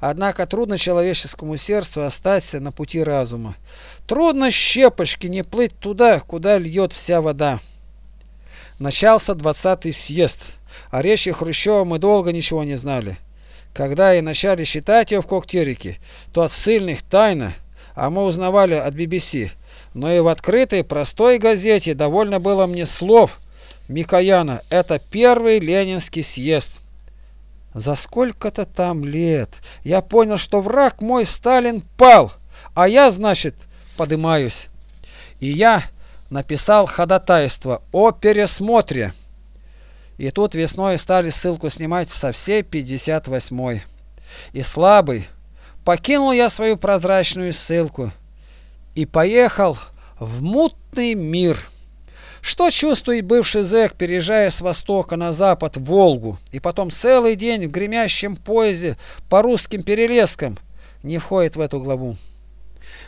Однако трудно человеческому сердцу остаться на пути разума. Трудно щепочки не плыть туда, куда льет вся вода. Начался двадцатый съезд. О речи Хрущева мы долго ничего не знали. Когда и начали считать ее в Коктерике, то от сильных тайно, а мы узнавали от BBC. Но и в открытой, простой газете довольно было мне слов – Микояна, это первый ленинский съезд. За сколько-то там лет я понял, что враг мой Сталин пал, а я, значит, подымаюсь. И я написал ходатайство о пересмотре. И тут весной стали ссылку снимать со всей 58-й. И слабый покинул я свою прозрачную ссылку и поехал в мутный мир. Что чувствует бывший зэк, переезжая с востока на запад в Волгу, и потом целый день в гремящем поезде по русским перелескам, не входит в эту главу.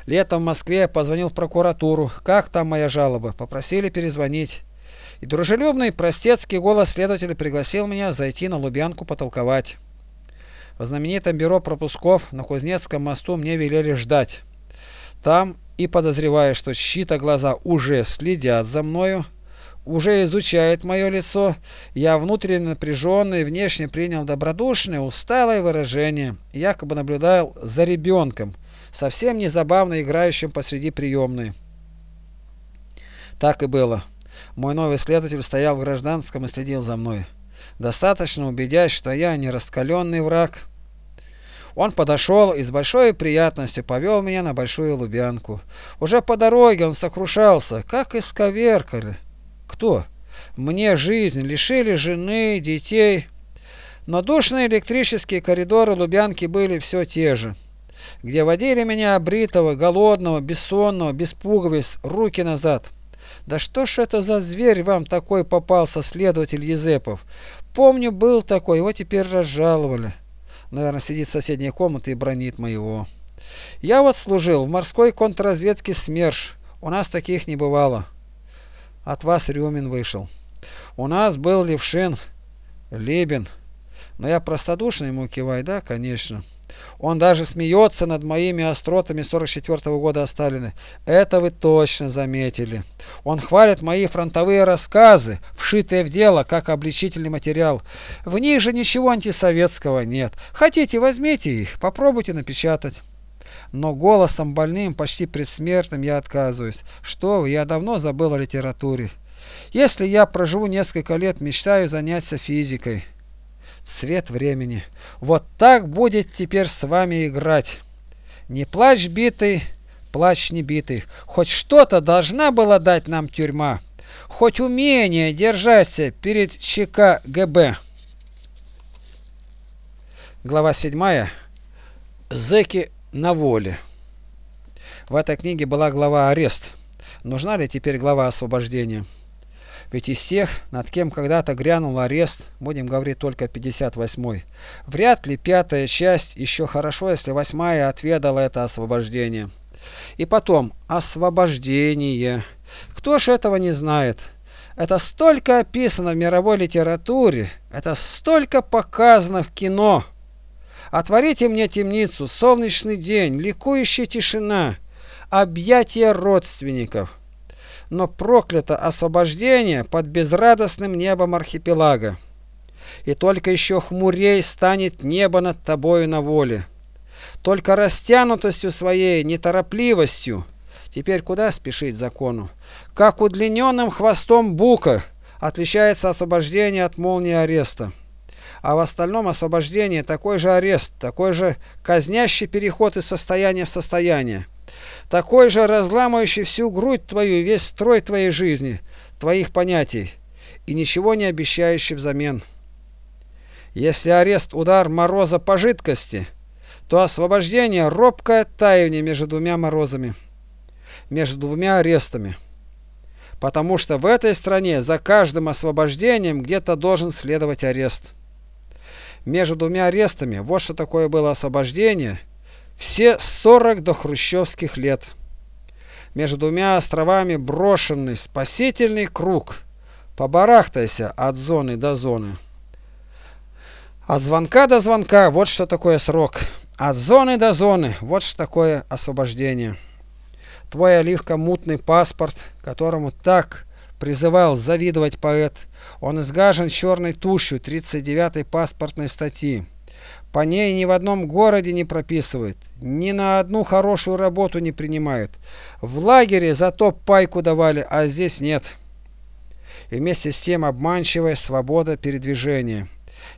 Летом в Москве позвонил в прокуратуру. Как там моя жалоба? Попросили перезвонить. И дружелюбный простецкий голос следователя пригласил меня зайти на Лубянку потолковать. В знаменитом бюро пропусков на Кузнецком мосту мне велели ждать. Там и подозревая, что щита глаза уже следят за мною, уже изучает мое лицо, я внутренне напряженный, внешне принял добродушное, усталое выражение, якобы наблюдал за ребенком, совсем не забавно играющим посреди приемной. Так и было. Мой новый следователь стоял в гражданском и следил за мной. Достаточно убедясь, что я не раскаленный враг. Он подошел и с большой приятностью повел меня на Большую Лубянку. Уже по дороге он сокрушался, как исковеркали. Кто? Мне жизнь, лишили жены, детей. Но душные электрические коридоры Лубянки были все те же, где водили меня обритого, голодного, бессонного, без пуговиц, руки назад. Да что ж это за зверь вам такой попался, следователь Езепов? Помню, был такой, его теперь разжаловали. Наверное, сидит в соседней комнате и бронит моего. Я вот служил в морской контрразведке СМЕРШ. У нас таких не бывало. От вас Рюмин вышел. У нас был Левшин, Лебен. Но я простодушно ему киваю, да, конечно. Он даже смеется над моими остротами 44 -го года Сталина. Это вы точно заметили. Он хвалит мои фронтовые рассказы, вшитые в дело, как обличительный материал. В них же ничего антисоветского нет. Хотите, возьмите их, попробуйте напечатать но голосом больным, почти предсмертным я отказываюсь. Что вы, я давно забыл о литературе. Если я проживу несколько лет, мечтаю заняться физикой. Цвет времени. Вот так будет теперь с вами играть. Не плачь битый, плачь не битый. Хоть что-то должна была дать нам тюрьма. Хоть умение держаться перед ЧК ГБ. Глава 7. Зеки на воле. В этой книге была глава «Арест». Нужна ли теперь глава освобождения? Ведь из тех, над кем когда-то грянул арест, будем говорить только 58-й, вряд ли пятая часть, еще хорошо, если восьмая отведала это освобождение. И потом, освобождение. Кто ж этого не знает? Это столько описано в мировой литературе, это столько показано в кино. Отворите мне темницу, солнечный день, ликующая тишина, объятия родственников. Но проклято освобождение под безрадостным небом архипелага. И только еще хмурей станет небо над тобою на воле. Только растянутостью своей, неторопливостью, теперь куда спешить закону, как удлиненным хвостом бука отличается освобождение от молнии ареста а в остальном освобождение такой же арест, такой же казнящий переход из состояния в состояние, такой же разламывающий всю грудь твою, весь строй твоей жизни, твоих понятий, и ничего не обещающий взамен. Если арест – удар мороза по жидкости, то освобождение – робкое таяние между двумя морозами, между двумя арестами. Потому что в этой стране за каждым освобождением где-то должен следовать арест между двумя арестами, вот что такое было освобождение, все 40 до хрущевских лет. Между двумя островами брошенный спасительный круг. Побарахтайся от зоны до зоны. От звонка до звонка, вот что такое срок. От зоны до зоны, вот что такое освобождение. Твой оливка мутный паспорт, которому так призывал завидовать поэт. Он изгажен черной тушью 39-й паспортной статьи. По ней ни в одном городе не прописывают, ни на одну хорошую работу не принимают. В лагере зато пайку давали, а здесь нет. И вместе с тем обманчивая свобода передвижения.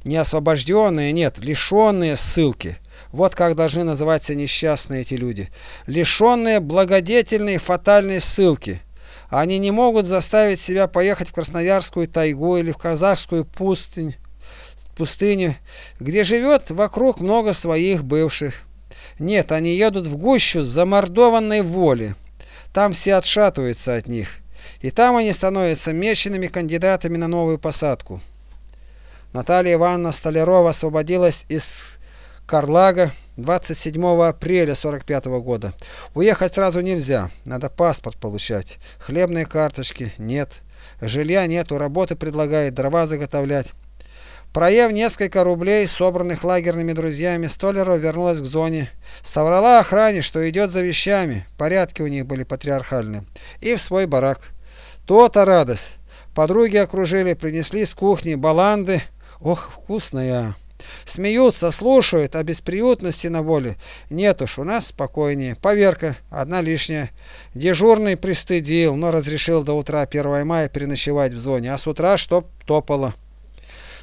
Не освобожденные, нет, лишенные ссылки. Вот как должны называться несчастные эти люди. Лишенные благодетельной фатальной ссылки. Они не могут заставить себя поехать в Красноярскую тайгу или в казахскую пустынь, пустыню, где живет вокруг много своих бывших. Нет, они едут в гущу замордованной воли. Там все отшатываются от них. И там они становятся меченными кандидатами на новую посадку. Наталья Ивановна Столярова освободилась из Карлага 27 апреля 45 года. Уехать сразу нельзя, надо паспорт получать. Хлебные карточки нет, жилья нету, работы предлагает, дрова заготовлять. Проев несколько рублей, собранных лагерными друзьями, Столярова вернулась к зоне. Соврала охране, что идет за вещами, порядки у них были патриархальные, и в свой барак. То-то радость. Подруги окружили, принесли с кухни баланды. Ох, вкусная! Смеются, слушают, а бесприютности на воле нет уж, у нас спокойнее. Поверка, одна лишняя. Дежурный пристыдил, но разрешил до утра 1 мая переночевать в зоне, а с утра чтоб топало.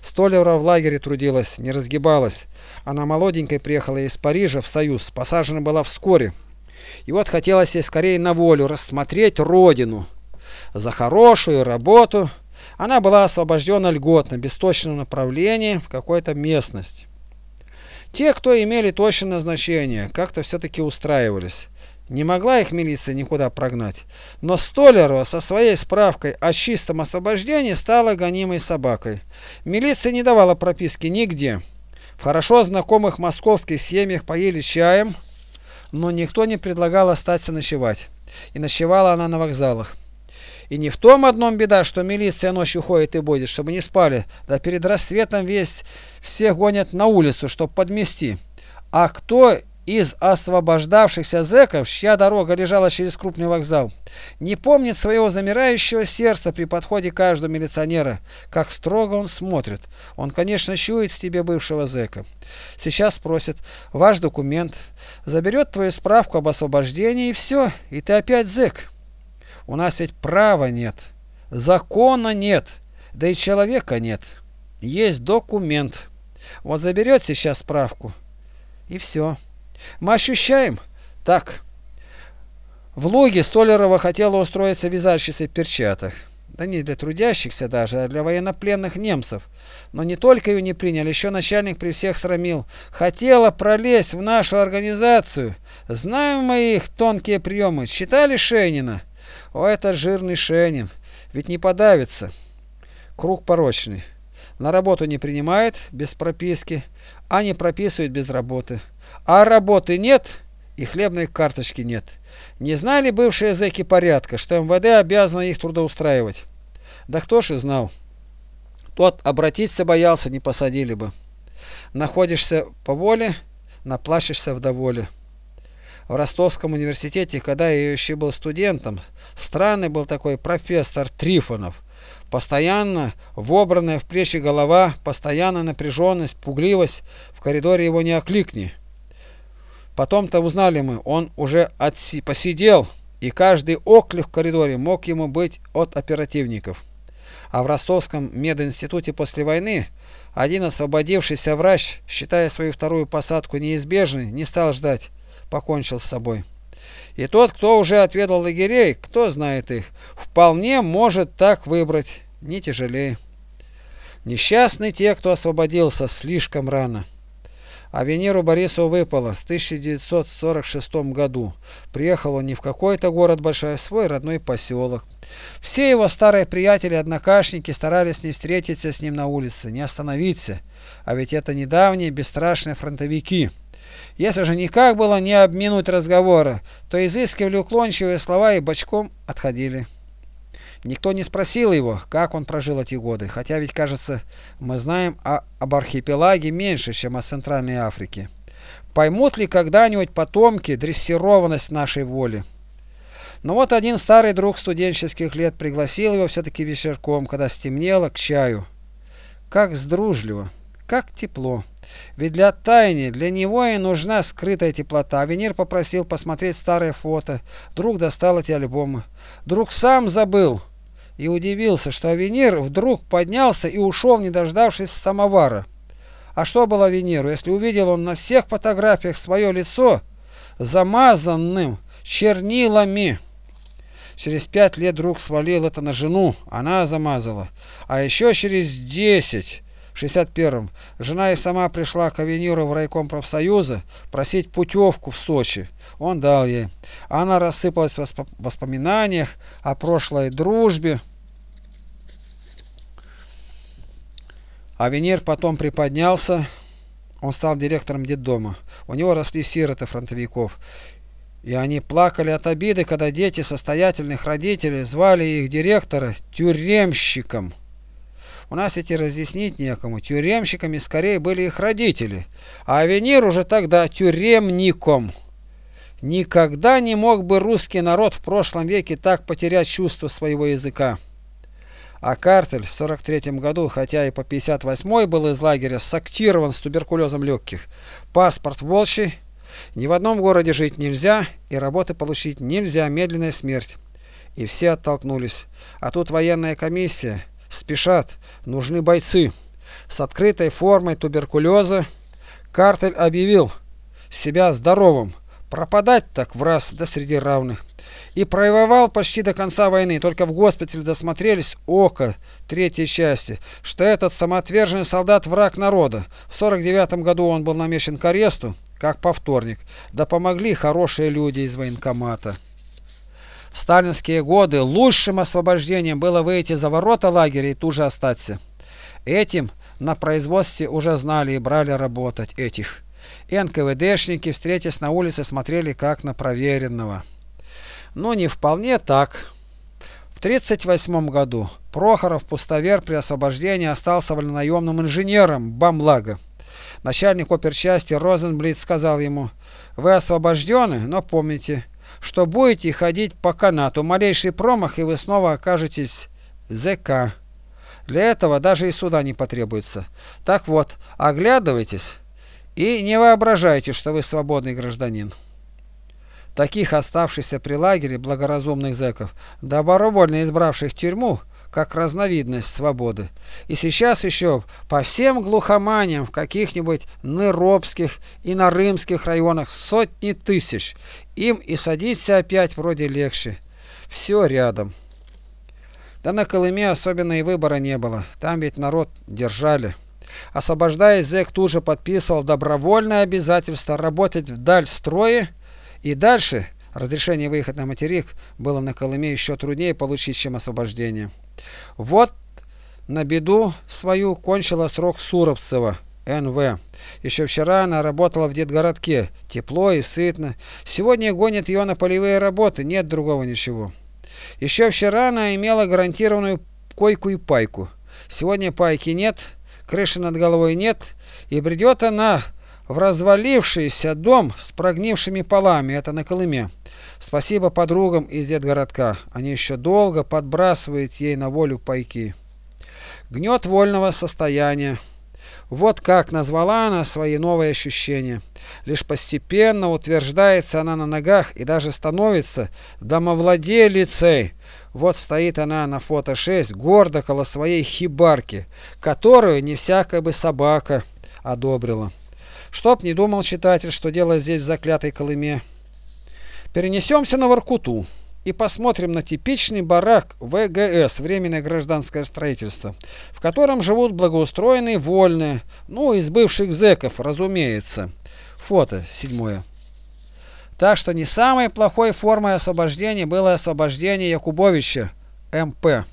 Столера в лагере трудилась, не разгибалась. Она молоденькой приехала из Парижа в Союз, посажена была вскоре. И вот хотелось ей скорее на волю рассмотреть родину. За хорошую работу она была освобождена льготно, без точного направления в какой-то местность. Те, кто имели точное назначение, как-то все-таки устраивались. Не могла их милиция никуда прогнать. Но Столярова со своей справкой о чистом освобождении стала гонимой собакой. Милиция не давала прописки нигде. В хорошо знакомых московских семьях поели чаем, но никто не предлагал остаться ночевать. И ночевала она на вокзалах. И не в том одном беда, что милиция ночью ходит и будет, чтобы не спали, да перед рассветом весь всех гонят на улицу, чтобы подмести. А кто из освобождавшихся зэков, чья дорога лежала через крупный вокзал, не помнит своего замирающего сердца при подходе каждого милиционера, как строго он смотрит. Он, конечно, чует в тебе бывшего зэка. Сейчас спросит, ваш документ, заберет твою справку об освобождении и все, и ты опять зэк. У нас ведь права нет, закона нет, да и человека нет. Есть документ. Вот заберет сейчас справку, и все. Мы ощущаем так. В Луге Столярова хотела устроиться вязальщицей в перчатах. Да не для трудящихся даже, а для военнопленных немцев. Но не только ее не приняли, еще начальник при всех срамил. Хотела пролезть в нашу организацию. Знаем мы их тонкие приемы. Читали Шенина? О, это жирный Шенин. Ведь не подавится. Круг порочный. На работу не принимает без прописки, а не прописывает без работы. А работы нет и хлебной карточки нет. Не знали бывшие зэки порядка, что МВД обязано их трудоустраивать? Да кто ж и знал. Тот обратиться боялся, не посадили бы. Находишься по воле, наплачешься в доволе. В Ростовском университете, когда я еще был студентом, странный был такой профессор Трифонов. Постоянно вобранная в плечи голова, постоянная напряженность, пугливость. В коридоре его не окликни. Потом-то узнали мы, он уже отси посидел, и каждый оклик в коридоре мог ему быть от оперативников. А в Ростовском мединституте после войны один освободившийся врач, считая свою вторую посадку неизбежной, не стал ждать, покончил с собой. И тот, кто уже отведал лагерей, кто знает их, вполне может так выбрать, не тяжелее. Несчастны те, кто освободился слишком рано. А Венеру Борисову выпало в 1946 году. Приехал он не в какой-то город большой, а в свой родной поселок. Все его старые приятели-однокашники старались не встретиться с ним на улице, не остановиться. А ведь это недавние бесстрашные фронтовики. Если же никак было не обминуть разговора, то изыскивали уклончивые слова и бочком отходили. Никто не спросил его, как он прожил эти годы, хотя ведь, кажется, мы знаем о, об архипелаге меньше, чем о Центральной Африке. Поймут ли когда-нибудь потомки дрессированность нашей воли? Но вот один старый друг студенческих лет пригласил его все-таки вечерком, когда стемнело, к чаю. Как сдружливо, как тепло. Ведь для Тайни, для него и нужна скрытая теплота. Венер попросил посмотреть старые фото. Друг достал эти альбомы. Друг сам забыл, и удивился, что Авенир вдруг поднялся и ушел, не дождавшись самовара. А что было Авениру, если увидел он на всех фотографиях свое лицо замазанным чернилами? Через пять лет друг свалил это на жену, она замазала. А еще через десять, в 61-м, жена и сама пришла к Авениру в райком профсоюза просить путевку в Сочи. Он дал ей. Она рассыпалась в воспоминаниях о прошлой дружбе, А Венер потом приподнялся, он стал директором детдома. У него росли сироты фронтовиков. И они плакали от обиды, когда дети состоятельных родителей звали их директора тюремщиком. У нас эти разъяснить некому. Тюремщиками скорее были их родители, а Авенир уже тогда тюремником. Никогда не мог бы русский народ в прошлом веке так потерять чувство своего языка. А Картель в 43 году, хотя и по 58 был из лагеря сактирован с туберкулезом легких, паспорт волчий, ни в одном городе жить нельзя и работы получить нельзя, медленная смерть. И все оттолкнулись. А тут военная комиссия, спешат, нужны бойцы. С открытой формой туберкулеза Картель объявил себя здоровым, пропадать так в раз да среди равных и провоевал почти до конца войны. Только в госпитале досмотрелись око третьей части, что этот самоотверженный солдат враг народа. В 49 году он был намечен к аресту, как повторник. Да помогли хорошие люди из военкомата. В сталинские годы лучшим освобождением было выйти за ворота лагеря и тут же остаться. Этим на производстве уже знали и брали работать этих. И НКВДшники, встретясь на улице, смотрели как на проверенного. Но не вполне так. В 1938 году Прохоров Пустовер при освобождении остался вольнонаемным инженером Бамлага. Начальник оперчасти Розенблит сказал ему, «Вы освобождены, но помните, что будете ходить по канату. Малейший промах, и вы снова окажетесь ЗК. Для этого даже и суда не потребуется. Так вот, оглядывайтесь и не воображайте, что вы свободный гражданин». Таких оставшихся при лагере благоразумных зэков, добровольно избравших тюрьму, как разновидность свободы. И сейчас еще по всем глухоманиям в каких-нибудь Ныробских и Нарымских районах сотни тысяч. Им и садиться опять вроде легче. Все рядом. Да на Колыме особенно и выбора не было. Там ведь народ держали. Освобождаясь, зэк тут же подписывал добровольное обязательство работать вдаль строя и дальше разрешение выехать на материк было на Колыме еще труднее получить, чем освобождение. Вот на беду свою кончила срок Суровцева, НВ. Еще вчера она работала в детгородке. Тепло и сытно. Сегодня гонит ее на полевые работы, нет другого ничего. Еще вчера она имела гарантированную койку и пайку. Сегодня пайки нет, крыши над головой нет, и бредет она в развалившийся дом с прогнившими полами, это на Колыме. Спасибо подругам из детгородка. Они еще долго подбрасывают ей на волю пайки. Гнет вольного состояния. Вот как назвала она свои новые ощущения. Лишь постепенно утверждается она на ногах и даже становится домовладелицей. Вот стоит она на фото 6, гордо около своей хибарки, которую не всякая бы собака одобрила. Чтоб не думал читатель, что дело здесь в заклятой Колыме. Перенесемся на Воркуту и посмотрим на типичный барак ВГС, временное гражданское строительство, в котором живут благоустроенные вольные, ну, из бывших зэков, разумеется. Фото седьмое. Так что не самой плохой формой освобождения было освобождение Якубовича, МП.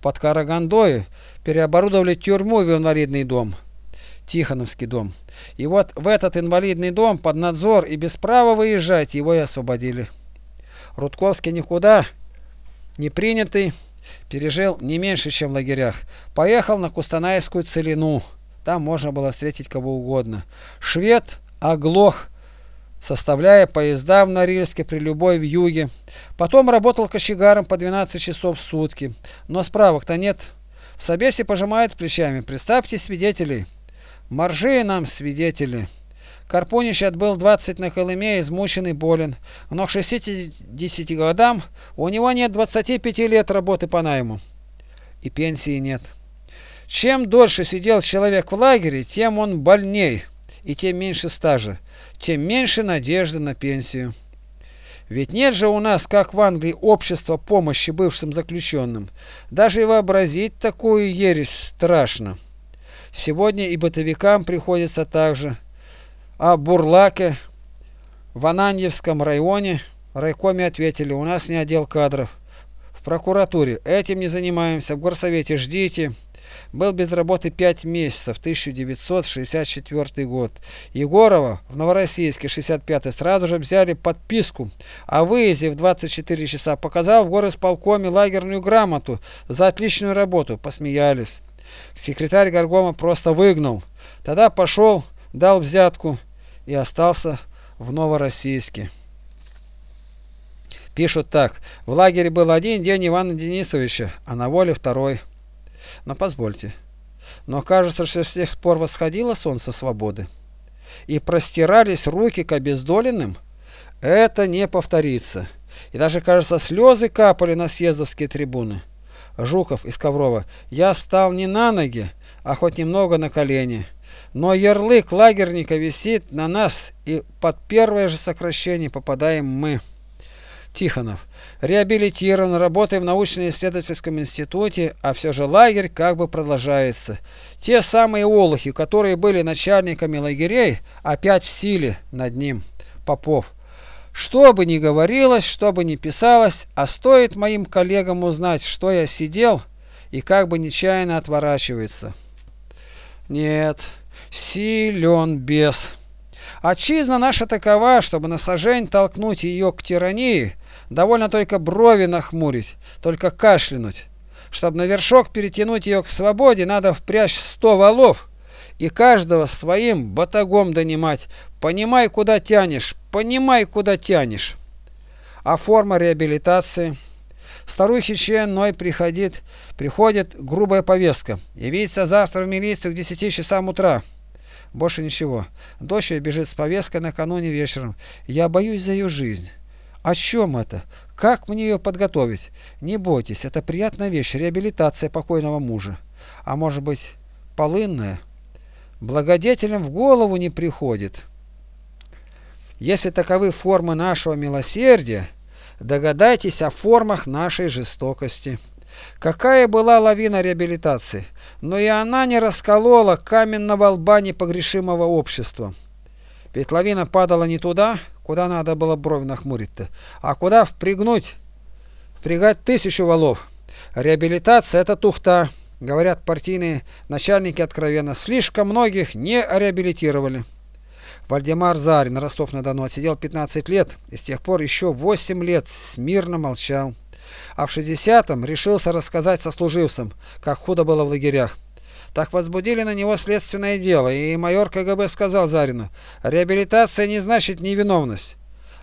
Под Карагандой переоборудовали тюрьму в инвалидный дом. Тихоновский дом. И вот в этот инвалидный дом под надзор и без права выезжать его и освободили. Рудковский никуда не принятый, пережил не меньше, чем в лагерях. Поехал на Кустанайскую целину. Там можно было встретить кого угодно. Швед оглох, составляя поезда в Норильске при любой в юге. Потом работал кочегаром по 12 часов в сутки. Но справок-то нет. В собесе пожимает плечами. Представьте свидетелей. Моржи нам свидетели. Карпунич отбыл 20 на Колыме, измученный, болен. Но к 60 годам у него нет 25 лет работы по найму. И пенсии нет. Чем дольше сидел человек в лагере, тем он больней, и тем меньше стажа, тем меньше надежды на пенсию. Ведь нет же у нас, как в Англии, общества помощи бывшим заключенным. Даже и вообразить такую ересь страшно. Сегодня и бытовикам приходится так же. А Бурлаке в Ананьевском районе райкоме ответили, у нас не отдел кадров. В прокуратуре этим не занимаемся, в горсовете ждите. Был без работы 5 месяцев, 1964 год. Егорова в Новороссийске, 65 сразу же взяли подписку о выезде в 24 часа. Показал в горосполкоме лагерную грамоту за отличную работу. Посмеялись. Секретарь Горгома просто выгнал. Тогда пошел, дал взятку и остался в Новороссийске. Пишут так. В лагере был один день Ивана Денисовича, а на воле второй. Но позвольте. Но кажется, что с тех пор восходило солнце свободы. И простирались руки к обездоленным. Это не повторится. И даже, кажется, слезы капали на съездовские трибуны. Жуков из Коврова. Я стал не на ноги, а хоть немного на колени. Но ярлык лагерника висит на нас, и под первое же сокращение попадаем мы. Тихонов. Реабилитирован, работаем в научно-исследовательском институте, а все же лагерь как бы продолжается. Те самые олухи, которые были начальниками лагерей, опять в силе над ним. Попов. Что бы ни говорилось, что бы ни писалось, а стоит моим коллегам узнать, что я сидел, и как бы нечаянно отворачивается. Нет, силен бес. Отчизна наша такова, чтобы на сажень толкнуть ее к тирании, довольно только брови нахмурить, только кашлянуть. Чтобы на вершок перетянуть ее к свободе, надо впрячь сто валов и каждого своим батагом донимать. Понимай, куда тянешь, понимай, куда тянешь. А форма реабилитации? Старухи Ченной приходит, приходит грубая повестка. Явиться завтра в милицию к 10 часам утра. Больше ничего. Дочь бежит с повесткой накануне вечером. Я боюсь за ее жизнь. О чем это? Как мне ее подготовить? Не бойтесь, это приятная вещь, реабилитация покойного мужа. А может быть, полынная? Благодетелям в голову не приходит. Если таковы формы нашего милосердия, догадайтесь о формах нашей жестокости. Какая была лавина реабилитации, но и она не расколола каменного лба непогрешимого общества. Ведь лавина падала не туда, куда надо было бровь нахмурить-то, а куда впрягнуть, впрягать тысячу валов. Реабилитация – это тухта, говорят партийные начальники откровенно. Слишком многих не реабилитировали. Вальдемар Зарин, Ростов-на-Дону, отсидел 15 лет и с тех пор еще 8 лет смирно молчал. А в 60-м решился рассказать сослуживцам, как худо было в лагерях. Так возбудили на него следственное дело, и майор КГБ сказал Зарину, реабилитация не значит невиновность,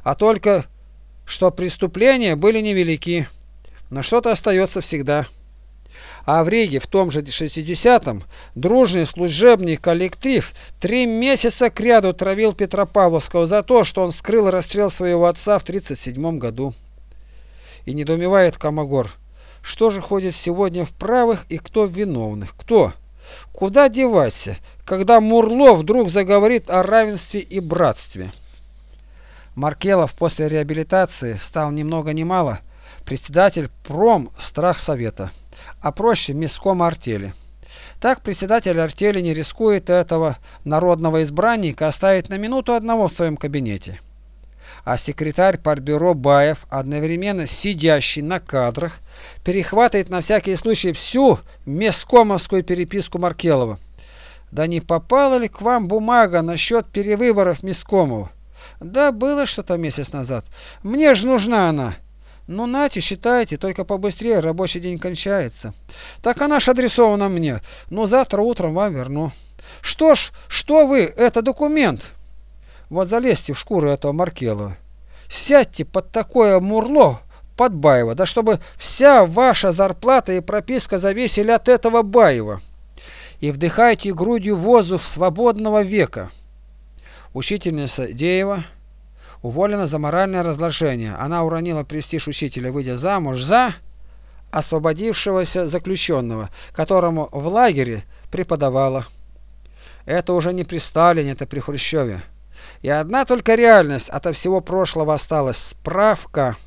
а только, что преступления были невелики, но что-то остается всегда. А в Риге в том же 60-м дружный служебный коллектив три месяца кряду травил Петропавловского за то, что он скрыл расстрел своего отца в 37 году. И недоумевает Камагор, что же ходит сегодня в правых и кто в виновных? Кто? Куда деваться, когда Мурло вдруг заговорит о равенстве и братстве? Маркелов после реабилитации стал ни много ни мало председатель пром страх совета, а проще местком артели. Так председатель артели не рискует этого народного избранника оставить на минуту одного в своем кабинете а секретарь партбюро Баев, одновременно сидящий на кадрах, перехватывает на всякий случай всю месткомовскую переписку Маркелова. Да не попала ли к вам бумага насчет перевыборов Месткомова? Да было что-то месяц назад. Мне же нужна она. Ну, нате, считайте, только побыстрее, рабочий день кончается. Так она ж адресована мне. Ну, завтра утром вам верну. Что ж, что вы, это документ. Вот залезьте в шкуру этого Маркелова. Сядьте под такое мурло под Баева, да чтобы вся ваша зарплата и прописка зависели от этого Баева. И вдыхайте грудью воздух свободного века. Учительница Деева уволена за моральное разложение. Она уронила престиж учителя, выйдя замуж за освободившегося заключенного, которому в лагере преподавала. Это уже не при Сталине, это при Хрущеве. И одна только реальность ото всего прошлого осталась. Справка.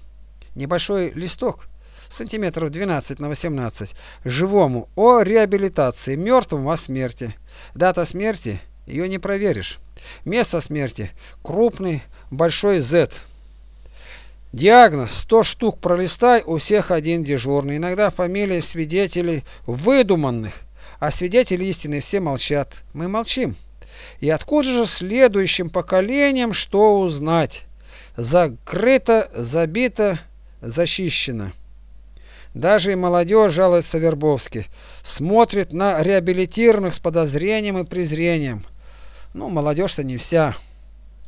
Небольшой листок, сантиметров 12 на 18, живому о реабилитации, мертвому о смерти. Дата смерти, ее не проверишь. Место смерти, крупный, большой Z. Диагноз 100 штук пролистай, у всех один дежурный. Иногда фамилии свидетелей выдуманных, а свидетели истины все молчат. Мы молчим. И откуда же следующим поколениям что узнать? Закрыто, забито, защищено. Даже и молодежь жалуется Вербовски. Смотрит на реабилитированных с подозрением и презрением. Ну, молодежь-то не вся.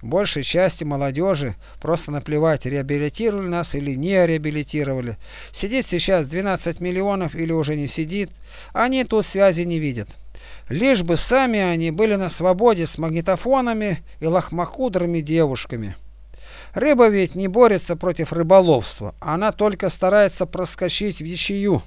Большей части молодежи просто наплевать, реабилитировали нас или не реабилитировали. Сидит сейчас 12 миллионов или уже не сидит, они тут связи не видят. Лишь бы сами они были на свободе с магнитофонами и лохмахудрыми девушками. Рыба ведь не борется против рыболовства, она только старается проскочить в ячею.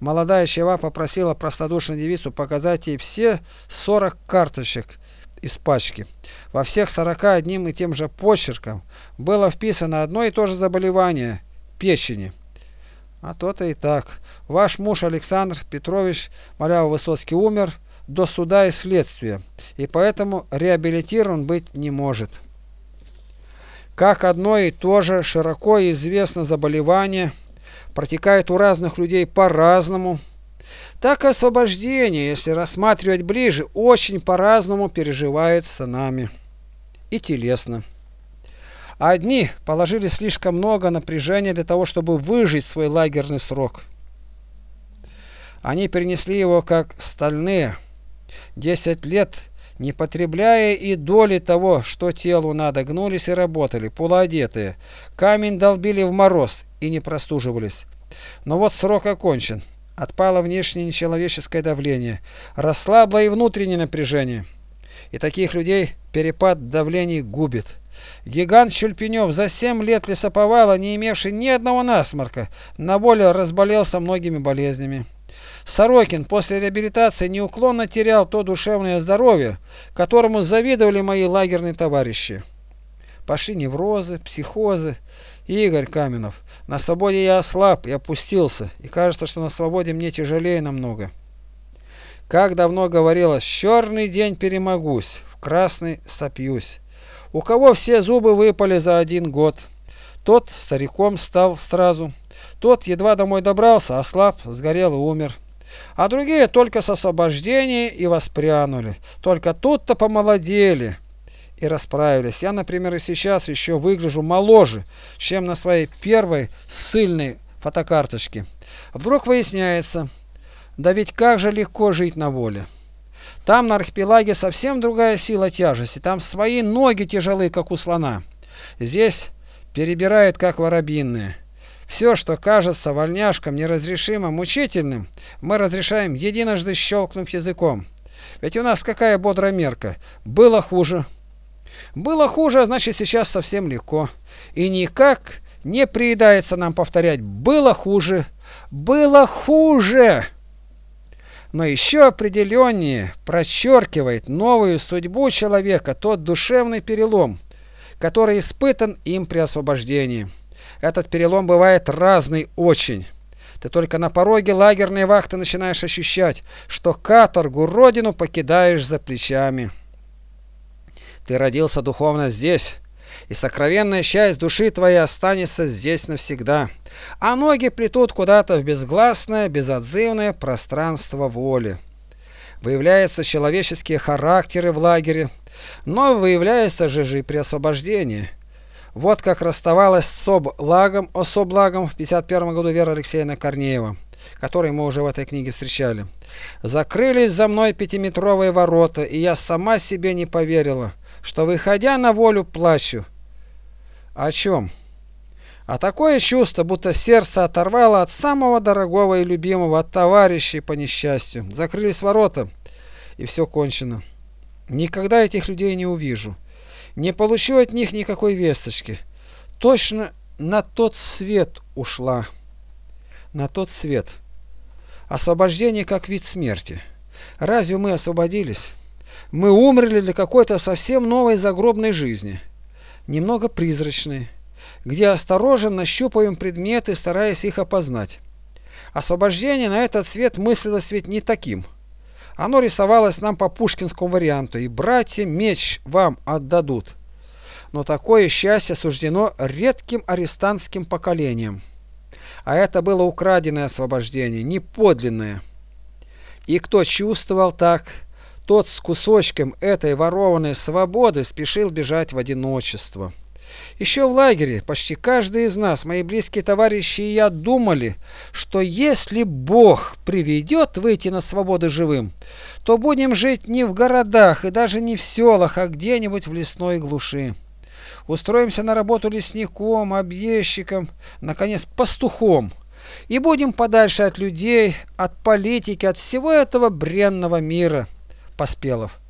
Молодая щева попросила простодушную девицу показать ей все 40 карточек из пачки. Во всех 40 одним и тем же почерком было вписано одно и то же заболевание – печени. А то-то и так. Ваш муж Александр Петрович Маляв-Высоцкий умер до суда и следствия, и поэтому реабилитирован быть не может. Как одно и то же широко известно заболевание протекает у разных людей по-разному – так и освобождение, если рассматривать ближе, очень по-разному переживается нами. И телесно. Одни положили слишком много напряжения для того, чтобы выжить свой лагерный срок. Они перенесли его как стальные. Десять лет, не потребляя и доли того, что телу надо, гнулись и работали, полуодетые. Камень долбили в мороз и не простуживались. Но вот срок окончен. Отпало внешнее нечеловеческое давление, расслабло и внутреннее напряжение. И таких людей перепад давлений губит. Гигант Щульпенев за семь лет лесоповала, не имевший ни одного насморка, на воле разболелся многими болезнями. Сорокин после реабилитации неуклонно терял то душевное здоровье, которому завидовали мои лагерные товарищи. Пошли неврозы, психозы, Игорь Каменов, на свободе я ослаб и опустился, и кажется, что на свободе мне тяжелее намного. Как давно говорилось, в черный день перемогусь, в красный сопьюсь. У кого все зубы выпали за один год, тот стариком стал сразу, тот едва домой добрался, ослаб, сгорел и умер. А другие только с освобождения и воспрянули, только тут-то помолодели и расправились. Я, например, и сейчас еще выгляжу моложе, чем на своей первой ссыльной фотокарточке. Вдруг выясняется, да ведь как же легко жить на воле. Там на архипелаге совсем другая сила тяжести, там свои ноги тяжелые, как у слона. Здесь перебирает, как воробинные. Все, что кажется вольняшкам неразрешимо мучительным, мы разрешаем единожды щелкнув языком. Ведь у нас какая бодрая мерка. Было хуже. Было хуже, а значит сейчас совсем легко. И никак не приедается нам повторять «было хуже», «было хуже». Но еще определеннее прочеркивает новую судьбу человека тот душевный перелом, который испытан им при освобождении. Этот перелом бывает разный очень. Ты только на пороге лагерной вахты начинаешь ощущать, что каторгу родину покидаешь за плечами. Ты родился духовно здесь, и сокровенная часть души твоей останется здесь навсегда, а ноги плетут куда-то в безгласное, безотзывное пространство воли. Выявляются человеческие характеры в лагере, но выявляется же же и при освобождении. Вот как расставалась с облагом, особлагом в 51 году Вера Алексеевна Корнеева, который мы уже в этой книге встречали. Закрылись за мной пятиметровые ворота, и я сама себе не поверила – что, выходя на волю, плачу. О чем? А такое чувство, будто сердце оторвало от самого дорогого и любимого, от товарищей по несчастью. Закрылись ворота, и все кончено. Никогда этих людей не увижу. Не получу от них никакой весточки. Точно на тот свет ушла. На тот свет. Освобождение как вид смерти. Разве мы освободились? Мы умерли для какой-то совсем новой загробной жизни, немного призрачной, где осторожно нащупываем предметы, стараясь их опознать. Освобождение на этот свет мыслилось ведь не таким. Оно рисовалось нам по пушкинскому варианту, и братья меч вам отдадут. Но такое счастье суждено редким арестантским поколениям. А это было украденное освобождение, не подлинное. И кто чувствовал так, тот с кусочком этой ворованной свободы спешил бежать в одиночество. Еще в лагере почти каждый из нас, мои близкие товарищи и я думали, что если Бог приведет выйти на свободу живым, то будем жить не в городах и даже не в селах, а где-нибудь в лесной глуши. Устроимся на работу лесником, объездчиком, наконец, пастухом. И будем подальше от людей, от политики, от всего этого бренного мира. Поспелов.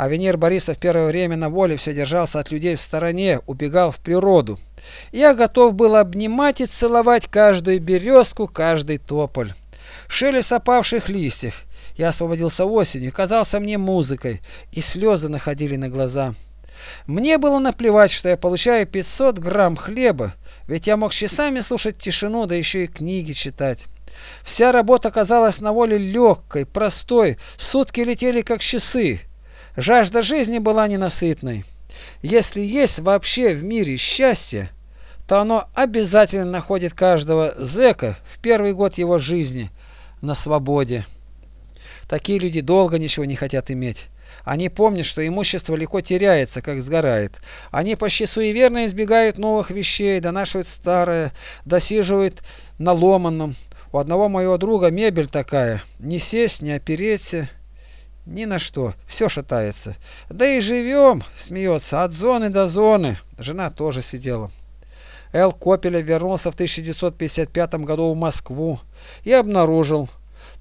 А Венер Борисов первое время на воле все держался от людей в стороне, убегал в природу. Я готов был обнимать и целовать каждую березку, каждый тополь. Шелест опавших листьев. Я освободился осенью, казался мне музыкой, и слезы находили на глаза. Мне было наплевать, что я получаю 500 грамм хлеба, ведь я мог часами слушать тишину, да еще и книги читать. Вся работа казалась на воле легкой, простой, сутки летели как часы. Жажда жизни была ненасытной. Если есть вообще в мире счастье, то оно обязательно находит каждого зэка в первый год его жизни на свободе. Такие люди долго ничего не хотят иметь. Они помнят, что имущество легко теряется, как сгорает. Они почти суеверно избегают новых вещей, донашивают старое, досиживают на ломаном. У одного моего друга мебель такая. Не сесть, не опереться. Ни на что, все шатается. Да и живем, смеется, от зоны до зоны. Жена тоже сидела. Эл Копеля вернулся в 1955 году в Москву и обнаружил.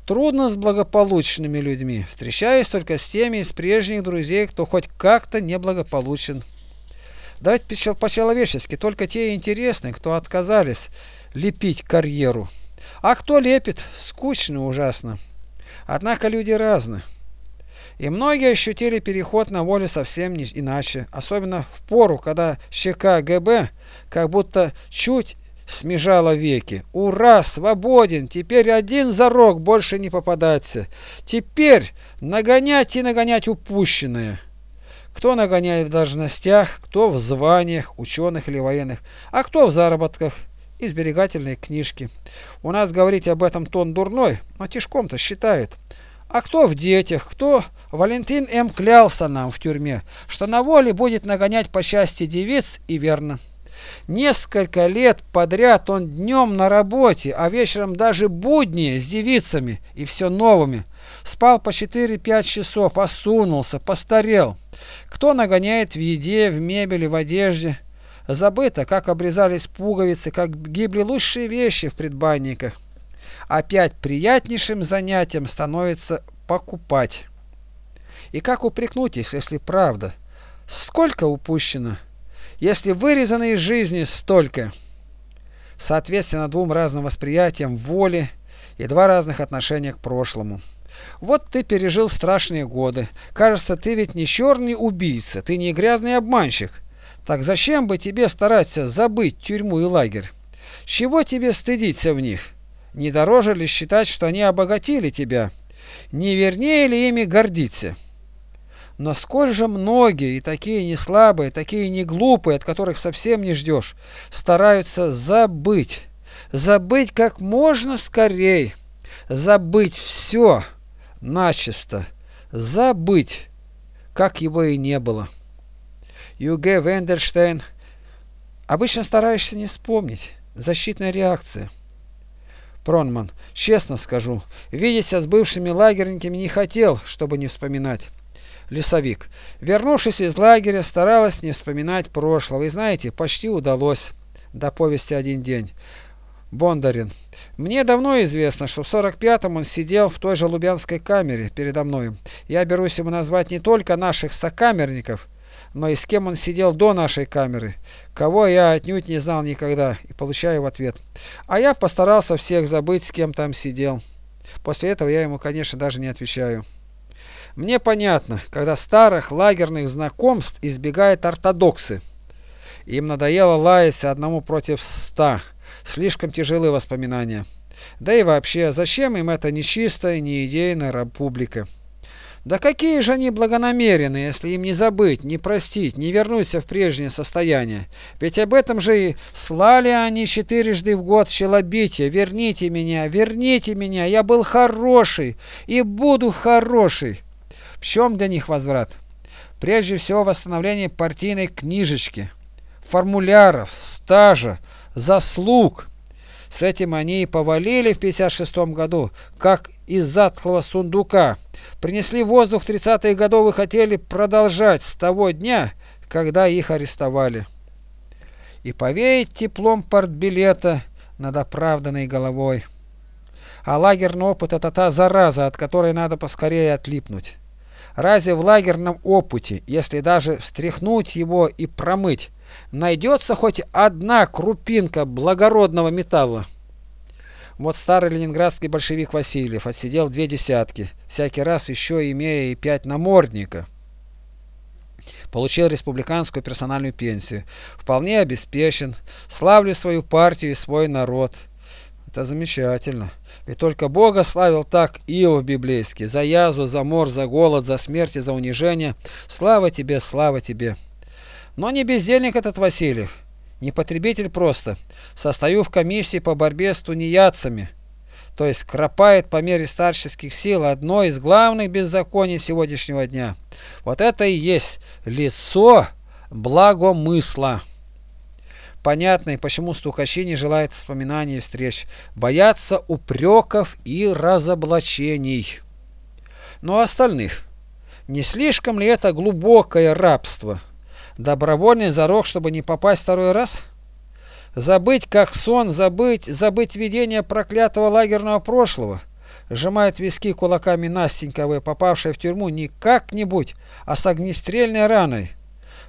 Трудно с благополучными людьми. Встречаюсь только с теми из прежних друзей, кто хоть как-то неблагополучен. Давайте по-человечески, только те интересные, кто отказались лепить карьеру. А кто лепит, скучно ужасно. Однако люди разные. И многие ощутили переход на волю совсем не иначе, особенно в пору, когда щека ГБ как будто чуть смежала веки. Ура, свободен, теперь один зарок больше не попадаться. Теперь нагонять и нагонять упущенное. Кто нагоняет в должностях, кто в званиях, ученых или военных, а кто в заработках и сберегательной книжки. У нас говорить об этом тон дурной, но тишком-то считает. А кто в детях, кто... Валентин М. клялся нам в тюрьме, что на воле будет нагонять по счастью девиц и верно. Несколько лет подряд он днем на работе, а вечером даже будни с девицами и все новыми. Спал по 4-5 часов, осунулся, постарел. Кто нагоняет в еде, в мебели, в одежде. Забыто, как обрезались пуговицы, как гибли лучшие вещи в предбанниках опять приятнейшим занятием становится покупать. И как упрекнуть, если правда? Сколько упущено? Если вырезано из жизни столько? Соответственно двум разным восприятиям воли и два разных отношения к прошлому. Вот ты пережил страшные годы. Кажется, ты ведь не черный убийца, ты не грязный обманщик. Так зачем бы тебе стараться забыть тюрьму и лагерь? Чего тебе стыдиться в них? Не дороже ли считать, что они обогатили тебя? Не вернее ли ими гордиться? Но сколь же многие, и такие не слабые, такие не глупые, от которых совсем не ждешь, стараются забыть, забыть как можно скорей, забыть все начисто, забыть, как его и не было. Юге Вендерштейн. Обычно стараешься не вспомнить. Защитная реакция. Пронман. Честно скажу, видеться с бывшими лагерниками не хотел, чтобы не вспоминать. Лесовик. Вернувшись из лагеря, старалась не вспоминать прошлого. И знаете, почти удалось. До повести один день. Бондарин. Мне давно известно, что в 45-м он сидел в той же Лубянской камере передо мной. Я берусь ему назвать не только наших сокамерников, но и с кем он сидел до нашей камеры, кого я отнюдь не знал никогда, и получаю в ответ. А я постарался всех забыть, с кем там сидел. После этого я ему, конечно, даже не отвечаю. Мне понятно, когда старых лагерных знакомств избегают ортодоксы. Им надоело лаяться одному против ста. Слишком тяжелые воспоминания. Да и вообще, зачем им эта нечистая, неидейная република? Да какие же они благонамеренные, если им не забыть, не простить, не вернуться в прежнее состояние. Ведь об этом же и слали они четырежды в год щелобитие. Верните меня, верните меня, я был хороший и буду хороший. В чем для них возврат? Прежде всего восстановление партийной книжечки. формуляров, стажа, заслуг. С этим они и повалили в 56 году, как из затхлого сундука. Принесли воздух 30-х годов и хотели продолжать с того дня, когда их арестовали. И повеять теплом портбилета над оправданной головой. А лагерный опыт – это та зараза, от которой надо поскорее отлипнуть. Разве в лагерном опыте, если даже встряхнуть его и промыть, найдется хоть одна крупинка благородного металла? Вот старый ленинградский большевик Васильев отсидел две десятки, всякий раз еще имея и пять намордника. Получил республиканскую персональную пенсию. Вполне обеспечен, славлю свою партию и свой народ. Это замечательно. Ведь только Бога славил так Иов библейский. За язву, за мор, за голод, за смерть и за унижение. Слава тебе, слава тебе. Но не бездельник этот Васильев. Не потребитель просто. Состою в комиссии по борьбе с тунеядцами. То есть кропает по мере старческих сил одно из главных беззаконий сегодняшнего дня. Вот это и есть лицо благомысла. Понятно, и почему стукачи не желают вспоминаний и встреч, боятся упреков и разоблачений. Но остальных, не слишком ли это глубокое рабство? Добровольный зарок, чтобы не попасть второй раз? Забыть как сон, забыть, забыть видение проклятого лагерного прошлого? Сжимает виски кулаками Настенька, попавшая в тюрьму не как-нибудь, а с огнестрельной раной.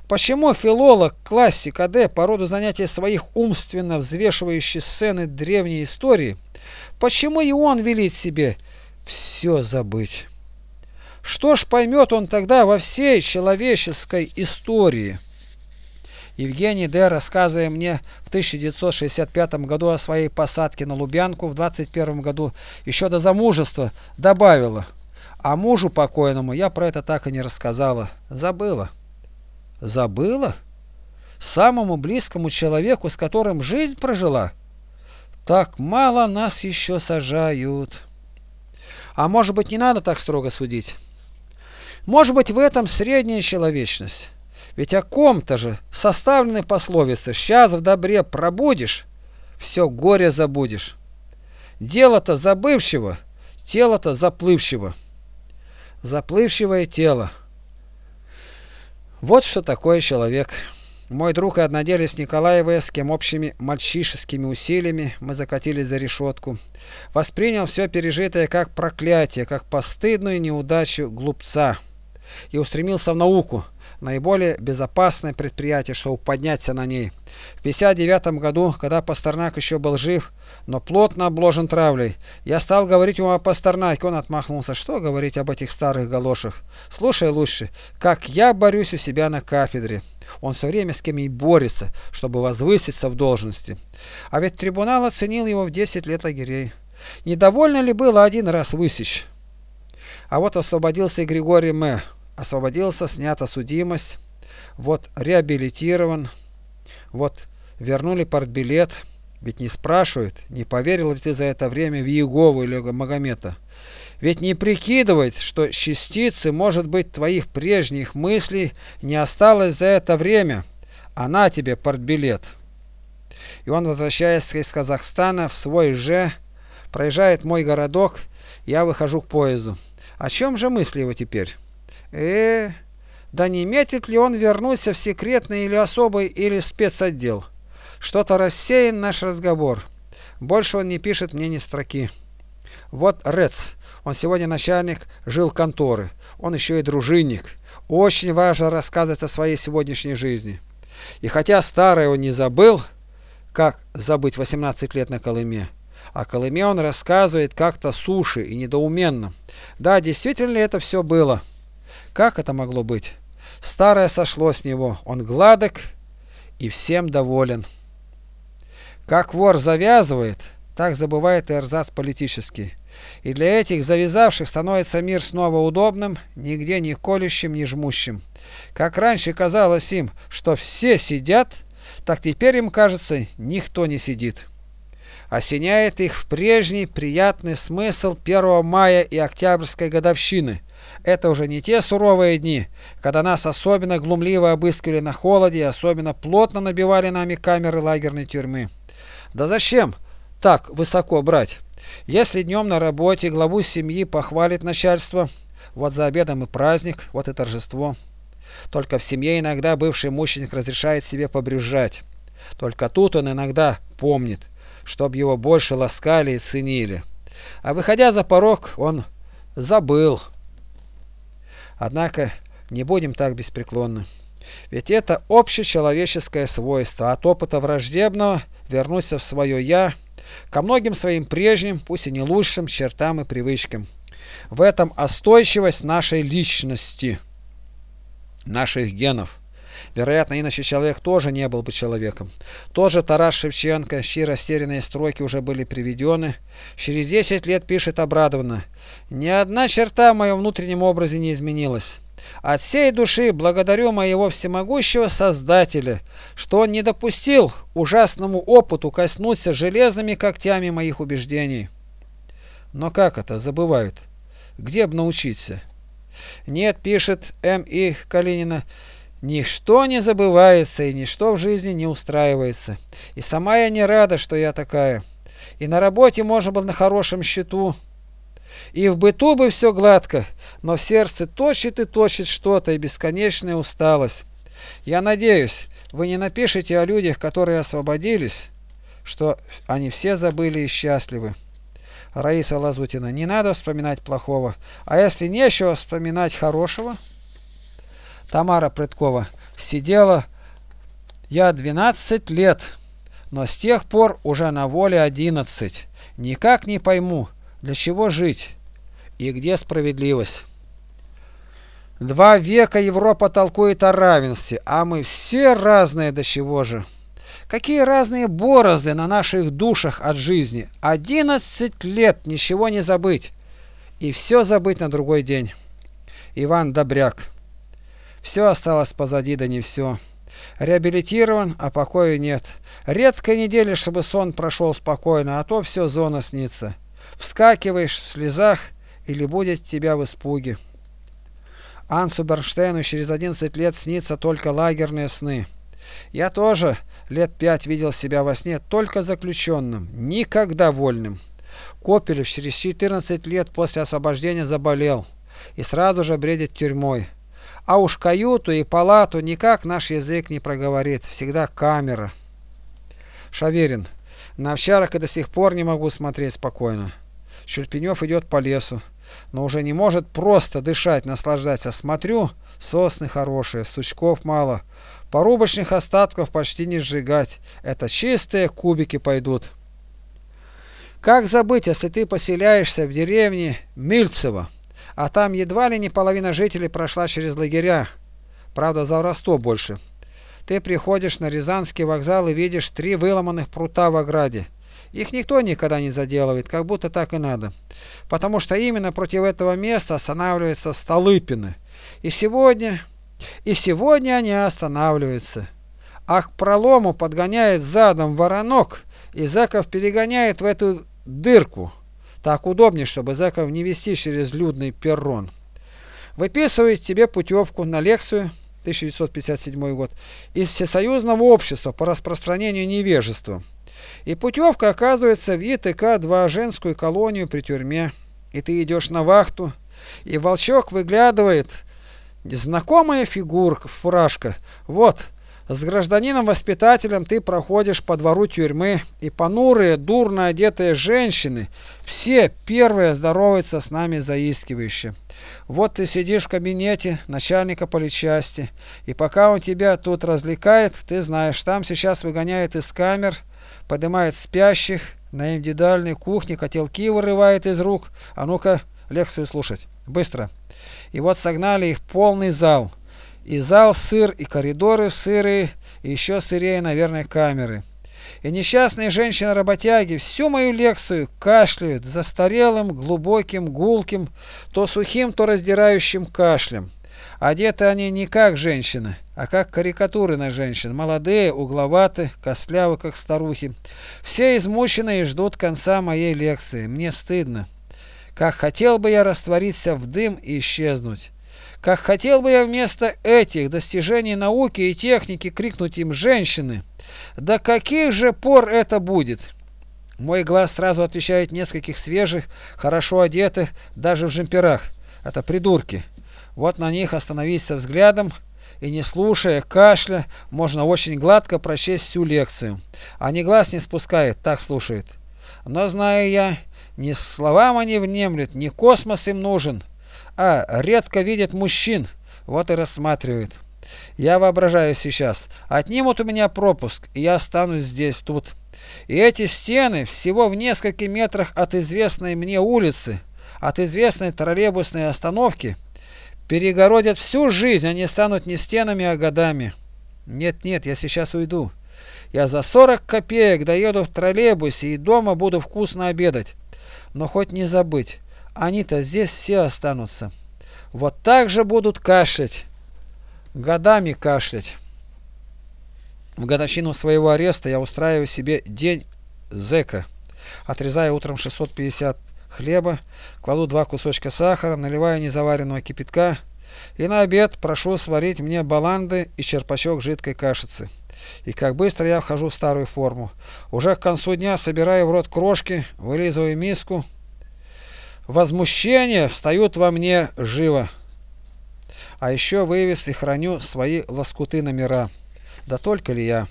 Почему филолог, классик АД по роду занятия своих умственно взвешивающий сцены древней истории, почему и он велит себе все забыть? Что ж поймет он тогда во всей человеческой истории? Евгений Д., рассказывая мне в 1965 году о своей посадке на Лубянку, в 21 году, еще до замужества, добавила, а мужу покойному я про это так и не рассказала, забыла. Забыла? Самому близкому человеку, с которым жизнь прожила? Так мало нас еще сажают. А может быть, не надо так строго судить? Может быть, в этом средняя человечность? Ведь о ком-то же составлены пословицы «Сейчас в добре пробудешь, все горе забудешь». Дело-то забывшего, тело-то заплывшего. Заплывшего тело. Вот что такое человек. Мой друг и одноделец Николаевы, с кем общими мальчишескими усилиями мы закатились за решетку, воспринял все пережитое как проклятие, как постыдную неудачу глупца и устремился в науку, наиболее безопасное предприятие, чтобы подняться на ней. В 59 году, когда Пастернак еще был жив, но плотно обложен травлей, я стал говорить ему о Пастернаке, он отмахнулся. Что говорить об этих старых галошах? Слушай лучше, как я борюсь у себя на кафедре. Он все время с кем-нибудь борется, чтобы возвыситься в должности. А ведь трибунал оценил его в 10 лет лагерей. Недовольно ли было один раз высечь? А вот освободился и Григорий Мэ освободился, снята судимость, вот реабилитирован, вот вернули портбилет, ведь не спрашивают, не поверил ли ты за это время в Иегову или Магомета. Ведь не прикидывает, что частицы, может быть, твоих прежних мыслей не осталось за это время, а на тебе портбилет. И он, возвращаясь из Казахстана в свой же, проезжает мой городок, я выхожу к поезду. О чем же мысли его теперь? Э, да не метит ли он вернуться в секретный или особый или спецотдел? Что-то рассеян наш разговор. Больше он не пишет мне ни строки. Вот Рец, он сегодня начальник жил конторы, он еще и дружинник. Очень важно рассказывать о своей сегодняшней жизни. И хотя старое он не забыл, как забыть 18 лет на Колыме, о Колыме он рассказывает как-то суши и недоуменно. Да, действительно это все было. Как это могло быть? Старое сошло с него, он гладок и всем доволен. Как вор завязывает, так забывает и эрзац политический. И для этих завязавших становится мир снова удобным, нигде не колющим, не жмущим. Как раньше казалось им, что все сидят, так теперь им кажется, никто не сидит. Осеняет их в прежний приятный смысл 1 мая и октябрьской годовщины – Это уже не те суровые дни, когда нас особенно глумливо обыскивали на холоде и особенно плотно набивали нами камеры лагерной тюрьмы. Да зачем так высоко брать? Если днем на работе главу семьи похвалит начальство, вот за обедом и праздник, вот и торжество. Только в семье иногда бывший мученик разрешает себе побрюзжать. Только тут он иногда помнит, чтоб его больше ласкали и ценили. А выходя за порог, он забыл. Однако не будем так беспреклонны. Ведь это общечеловеческое свойство. От опыта враждебного вернуться в свое «я», ко многим своим прежним, пусть и не лучшим, чертам и привычкам. В этом остойчивость нашей личности, наших генов. Вероятно, иначе человек тоже не был бы человеком. Тоже Тарас Шевченко, чьи растерянные строки уже были приведены, через 10 лет пишет обрадованно. «Ни одна черта в моем внутреннем образе не изменилась. От всей души благодарю моего всемогущего Создателя, что он не допустил ужасному опыту коснуться железными когтями моих убеждений». Но как это забывают? Где б научиться? Нет, пишет М.И. Калинина, Ничто не забывается и ничто в жизни не устраивается. И сама я не рада, что я такая. И на работе можно было на хорошем счету. И в быту бы все гладко, но в сердце точит и точит что-то и бесконечная усталость. Я надеюсь, вы не напишите о людях, которые освободились, что они все забыли и счастливы. Раиса Лазутина, не надо вспоминать плохого, а если нечего вспоминать хорошего... Тамара Прыткова. Сидела я 12 лет, но с тех пор уже на воле 11. Никак не пойму, для чего жить и где справедливость. Два века Европа толкует о равенстве, а мы все разные до чего же. Какие разные борозды на наших душах от жизни. Одиннадцать лет ничего не забыть. И все забыть на другой день. Иван Добряк все осталось позади, да не все. Реабилитирован, а покоя нет. Редкая неделя, чтобы сон прошел спокойно, а то все зона снится. Вскакиваешь в слезах или будет тебя в испуге. Ансу Бернштейну через 11 лет снится только лагерные сны. Я тоже лет пять видел себя во сне только заключенным, никогда вольным. Копелев через 14 лет после освобождения заболел и сразу же бредит тюрьмой. А уж каюту и палату никак наш язык не проговорит, всегда камера. Шаверин. На овчарок и до сих пор не могу смотреть спокойно. Шельпенев идет по лесу, но уже не может просто дышать, наслаждаться. Смотрю, сосны хорошие, сучков мало. Порубочных остатков почти не сжигать. Это чистые кубики пойдут. Как забыть, если ты поселяешься в деревне Мильцево? а там едва ли не половина жителей прошла через лагеря. Правда, за Ростов больше. Ты приходишь на Рязанский вокзал и видишь три выломанных прута в ограде. Их никто никогда не заделывает, как будто так и надо. Потому что именно против этого места останавливаются Столыпины. И сегодня, и сегодня они останавливаются. А к пролому подгоняет задом воронок, и Заков перегоняет в эту дырку. Так удобнее, чтобы зэков не вести через людный перрон. Выписывает тебе путевку на лекцию 1957 год из Всесоюзного общества по распространению невежества. И путевка оказывается в ЕТК-2 женскую колонию при тюрьме. И ты идешь на вахту, и волчок выглядывает. Знакомая фигурка, фуражка. Вот, с гражданином-воспитателем ты проходишь по двору тюрьмы, и понурые, дурно одетые женщины, все первые здороваются с нами заискивающе. Вот ты сидишь в кабинете начальника политчасти, и пока он тебя тут развлекает, ты знаешь, там сейчас выгоняет из камер, поднимает спящих, на индивидуальной кухне котелки вырывает из рук. А ну-ка, лекцию слушать. Быстро. И вот согнали их полный зал. И зал сыр, и коридоры сырые, и еще сырее, наверное, камеры. И несчастные женщины-работяги всю мою лекцию кашляют застарелым, глубоким, гулким, то сухим, то раздирающим кашлем. Одеты они не как женщины, а как карикатуры на женщин. Молодые, угловаты, костлявы, как старухи. Все измучены и ждут конца моей лекции. Мне стыдно. Как хотел бы я раствориться в дым и исчезнуть. Как хотел бы я вместо этих достижений науки и техники крикнуть им «женщины!» До каких же пор это будет? Мой глаз сразу отвечает нескольких свежих, хорошо одетых, даже в жемперах. Это придурки. Вот на них остановиться взглядом, и не слушая кашля, можно очень гладко прочесть всю лекцию. Они глаз не спускают, так слушают. Но знаю я, ни словам они внемлют, ни космос им нужен, а редко видят мужчин, вот и рассматривают. Я воображаю сейчас, отнимут у меня пропуск, и я останусь здесь, тут. И эти стены всего в нескольких метрах от известной мне улицы, от известной троллейбусной остановки, перегородят всю жизнь, они станут не стенами, а годами. Нет-нет, я сейчас уйду. Я за 40 копеек доеду в троллейбусе и дома буду вкусно обедать. Но хоть не забыть, они-то здесь все останутся. Вот так же будут кашлять годами кашлять. В годовщину своего ареста я устраиваю себе день зэка. Отрезаю утром 650 хлеба, кладу два кусочка сахара, наливаю незаваренного кипятка и на обед прошу сварить мне баланды и черпачок жидкой кашицы. И как быстро я вхожу в старую форму. Уже к концу дня собираю в рот крошки, вылизываю миску. Возмущение встают во мне живо. А еще вывез и храню свои лоскуты номера. Да только ли я?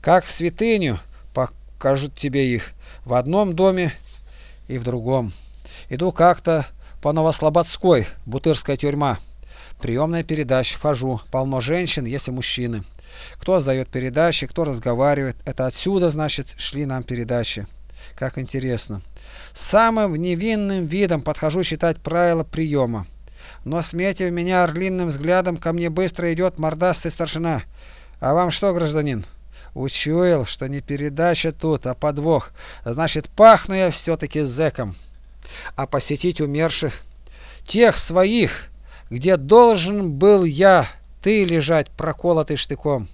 Как святыню покажут тебе их в одном доме и в другом. Иду как-то по Новослободской, Бутырская тюрьма. Приемная передача, вхожу. Полно женщин, есть и мужчины. Кто сдает передачи, кто разговаривает. Это отсюда, значит, шли нам передачи. Как интересно. Самым невинным видом подхожу читать правила приема но, сметив меня орлиным взглядом, ко мне быстро идет мордастый старшина. «А вам что, гражданин?» Учуял, что не передача тут, а подвох. Значит, пахну я все-таки зэком. А посетить умерших? Тех своих, где должен был я, ты лежать, проколотый штыком.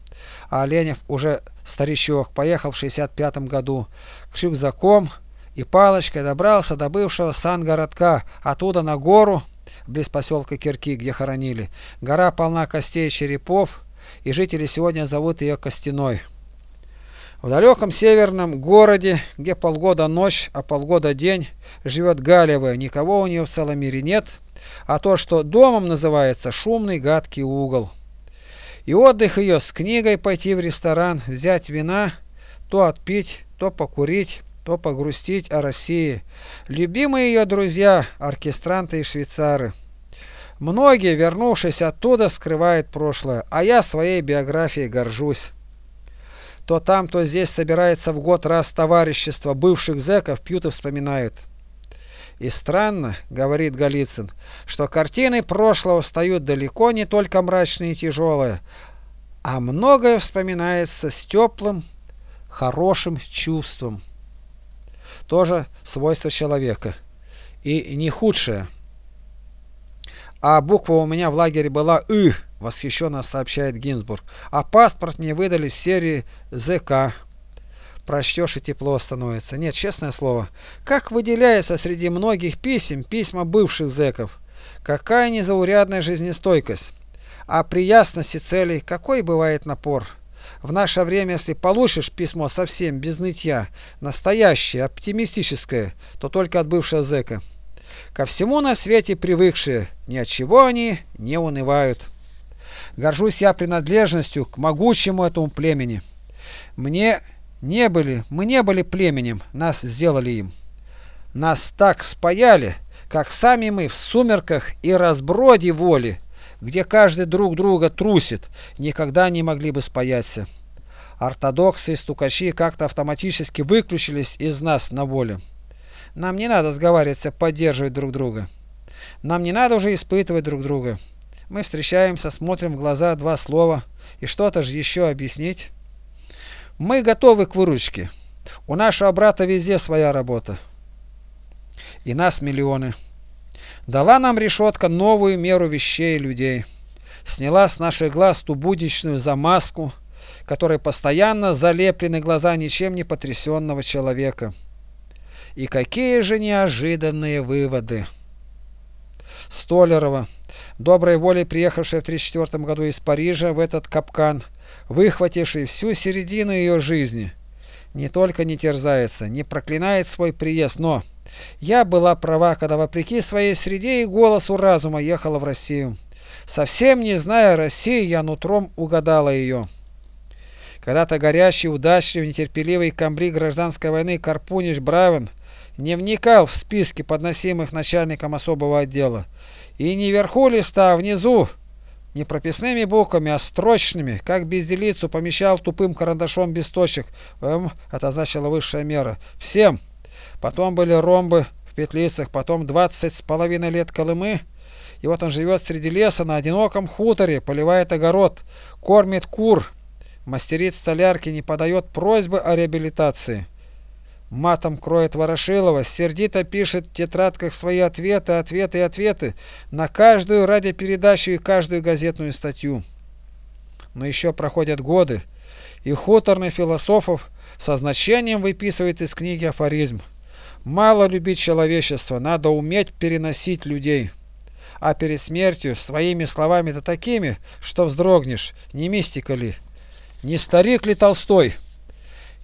А Ленев уже старичок, поехал в 65 году к рюкзаком и палочкой добрался до бывшего сан-городка, оттуда на гору, близ поселка Кирки, где хоронили. Гора полна костей и черепов, и жители сегодня зовут ее Костяной. В далеком северном городе, где полгода ночь, а полгода день, живет Галева, никого у нее в целом мире нет, а то, что домом называется шумный гадкий угол. И отдых ее с книгой пойти в ресторан, взять вина, то отпить, то покурить, то погрустить о России. Любимые ее друзья, оркестранты и швейцары. Многие, вернувшись оттуда, скрывают прошлое, а я своей биографией горжусь. То там, то здесь собирается в год раз товарищество бывших зэков, пьют и вспоминают. И странно, говорит Голицын, что картины прошлого встают далеко не только мрачные и тяжелые, а многое вспоминается с теплым, хорошим чувством тоже свойство человека. И не худшее. А буква у меня в лагере была «ы», восхищенно сообщает Гинзбург. А паспорт мне выдали с серии ЗК. Прочтешь и тепло становится. Нет, честное слово. Как выделяется среди многих писем письма бывших зэков? Какая незаурядная жизнестойкость. А при ясности целей какой бывает напор? В наше время, если получишь письмо совсем без нытья, настоящее, оптимистическое, то только от бывшего зэка. Ко всему на свете привыкшие, ни от чего они не унывают. Горжусь я принадлежностью к могучему этому племени. Мне не были, мы не были племенем, нас сделали им. Нас так спаяли, как сами мы в сумерках и разброде воли где каждый друг друга трусит, никогда не могли бы спаяться. Ортодоксы и стукачи как-то автоматически выключились из нас на воле. Нам не надо сговариваться, поддерживать друг друга. Нам не надо уже испытывать друг друга. Мы встречаемся, смотрим в глаза два слова и что-то же еще объяснить. Мы готовы к выручке. У нашего брата везде своя работа. И нас миллионы. Дала нам решетка новую меру вещей и людей. Сняла с наших глаз ту будничную замазку, которой постоянно залеплены глаза ничем не потрясенного человека. И какие же неожиданные выводы! Столярова, доброй волей приехавшая в 1934 году из Парижа в этот капкан, выхвативший всю середину ее жизни, не только не терзается, не проклинает свой приезд, но я была права, когда вопреки своей среде и голосу разума ехала в Россию. Совсем не зная России, я нутром угадала ее. Когда-то горящий, удачливый, нетерпеливый комбриг гражданской войны Карпуниш Бравен не вникал в списки подносимых начальником особого отдела. И не вверху листа, а внизу, не прописными буквами, а строчными, как безделицу помещал тупым карандашом без точек. М, это значила высшая мера. Всем. Потом были ромбы в петлицах, потом двадцать с половиной лет Колымы. И вот он живет среди леса на одиноком хуторе, поливает огород, кормит кур, мастерит столярки, не подает просьбы о реабилитации. Матом кроет Ворошилова, сердито пишет в тетрадках свои ответы, ответы и ответы на каждую радиопередачу и каждую газетную статью. Но еще проходят годы, и хуторный философов со значением выписывает из книги афоризм. Мало любить человечество, надо уметь переносить людей. А перед смертью своими словами-то такими, что вздрогнешь, не мистика ли? Не старик ли Толстой?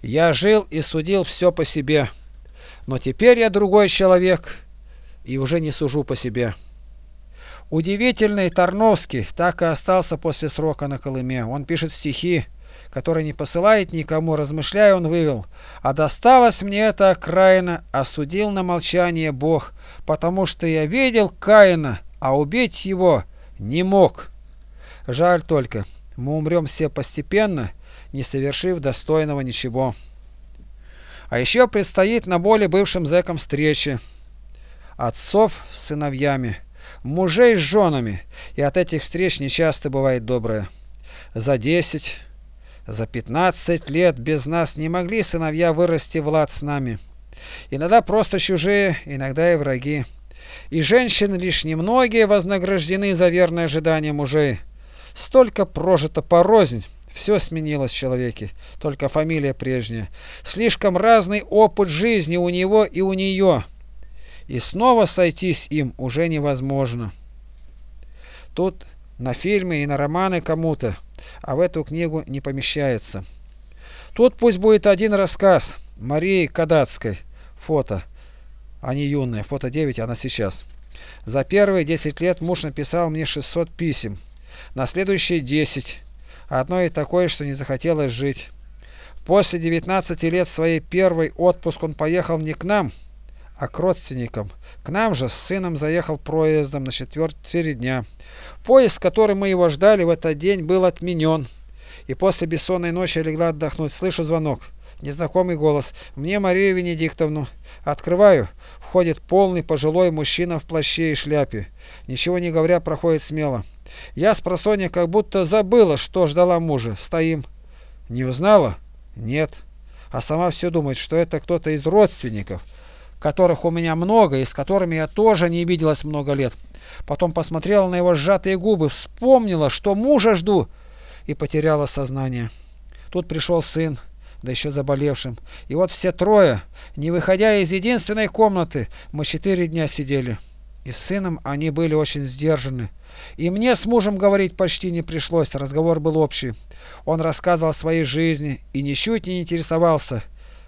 Я жил и судил все по себе, но теперь я другой человек и уже не сужу по себе. Удивительный Тарновский так и остался после срока на Колыме. Он пишет стихи, которые не посылает никому, размышляя, он вывел. А досталось мне это окраина, осудил на молчание Бог, потому что я видел Каина, а убить его не мог. Жаль только, мы умрем все постепенно, не совершив достойного ничего. А еще предстоит на более бывшим зэкам встречи отцов с сыновьями, мужей с женами, и от этих встреч нечасто бывает доброе. За десять, за пятнадцать лет без нас не могли сыновья вырасти в лад с нами. Иногда просто чужие, иногда и враги. И женщины лишь немногие вознаграждены за верное ожидание мужей. Столько прожито порознь, все сменилось в человеке, только фамилия прежняя. Слишком разный опыт жизни у него и у нее. И снова сойтись им уже невозможно. Тут на фильмы и на романы кому-то, а в эту книгу не помещается. Тут пусть будет один рассказ Марии Кадацкой. Фото. а не юная. Фото 9, она сейчас. За первые 10 лет муж написал мне 600 писем. На следующие 10 одно и такое, что не захотелось жить. После 19 лет своей первый отпуск он поехал не к нам, а к родственникам. К нам же с сыном заехал проездом на четвертый дня. Поезд, который мы его ждали в этот день, был отменен. И после бессонной ночи легла отдохнуть. Слышу звонок. Незнакомый голос. Мне Марию Венедиктовну. Открываю. Входит полный пожилой мужчина в плаще и шляпе. Ничего не говоря, проходит смело. Я с просонья как будто забыла, что ждала мужа. Стоим. Не узнала? Нет. А сама все думает, что это кто-то из родственников, которых у меня много и с которыми я тоже не виделась много лет. Потом посмотрела на его сжатые губы, вспомнила, что мужа жду, и потеряла сознание. Тут пришел сын, да еще заболевшим. И вот все трое, не выходя из единственной комнаты, мы четыре дня сидели. И с сыном они были очень сдержаны. И мне с мужем говорить почти не пришлось, разговор был общий. Он рассказывал о своей жизни и ничуть не интересовался,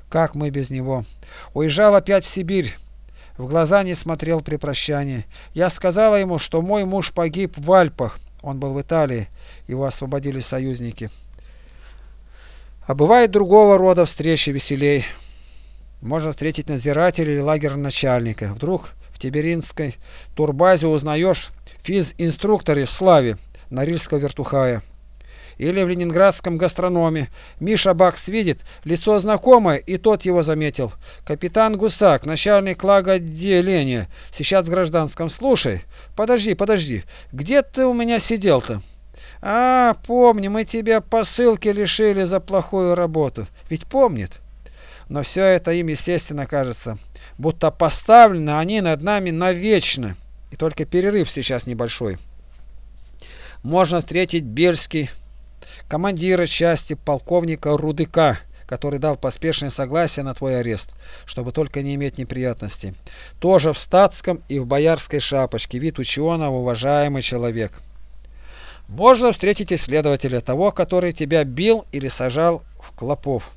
как мы без него. Уезжал опять в Сибирь. В глаза не смотрел при прощании. Я сказала ему, что мой муж погиб в Альпах. Он был в Италии. Его освободили союзники. А бывает другого рода встречи веселей. Можно встретить надзирателя или лагеря начальника. Вдруг в Тиберинской турбазе узнаешь физ-инструкторе Славе Норильского вертухая. Или в ленинградском гастрономе. Миша Бакс видит, лицо знакомое, и тот его заметил. Капитан Гусак, начальник лага отделения, сейчас в гражданском. Слушай, подожди, подожди, где ты у меня сидел-то? А, помню, мы тебя по ссылке лишили за плохую работу. Ведь помнит? Но все это им, естественно, кажется, будто поставлены они над нами навечно. И только перерыв сейчас небольшой. Можно встретить Бельский, командира части полковника Рудыка, который дал поспешное согласие на твой арест, чтобы только не иметь неприятностей. Тоже в статском и в боярской шапочке, вид ученого, уважаемый человек. Можно встретить исследователя, того, который тебя бил или сажал в клопов.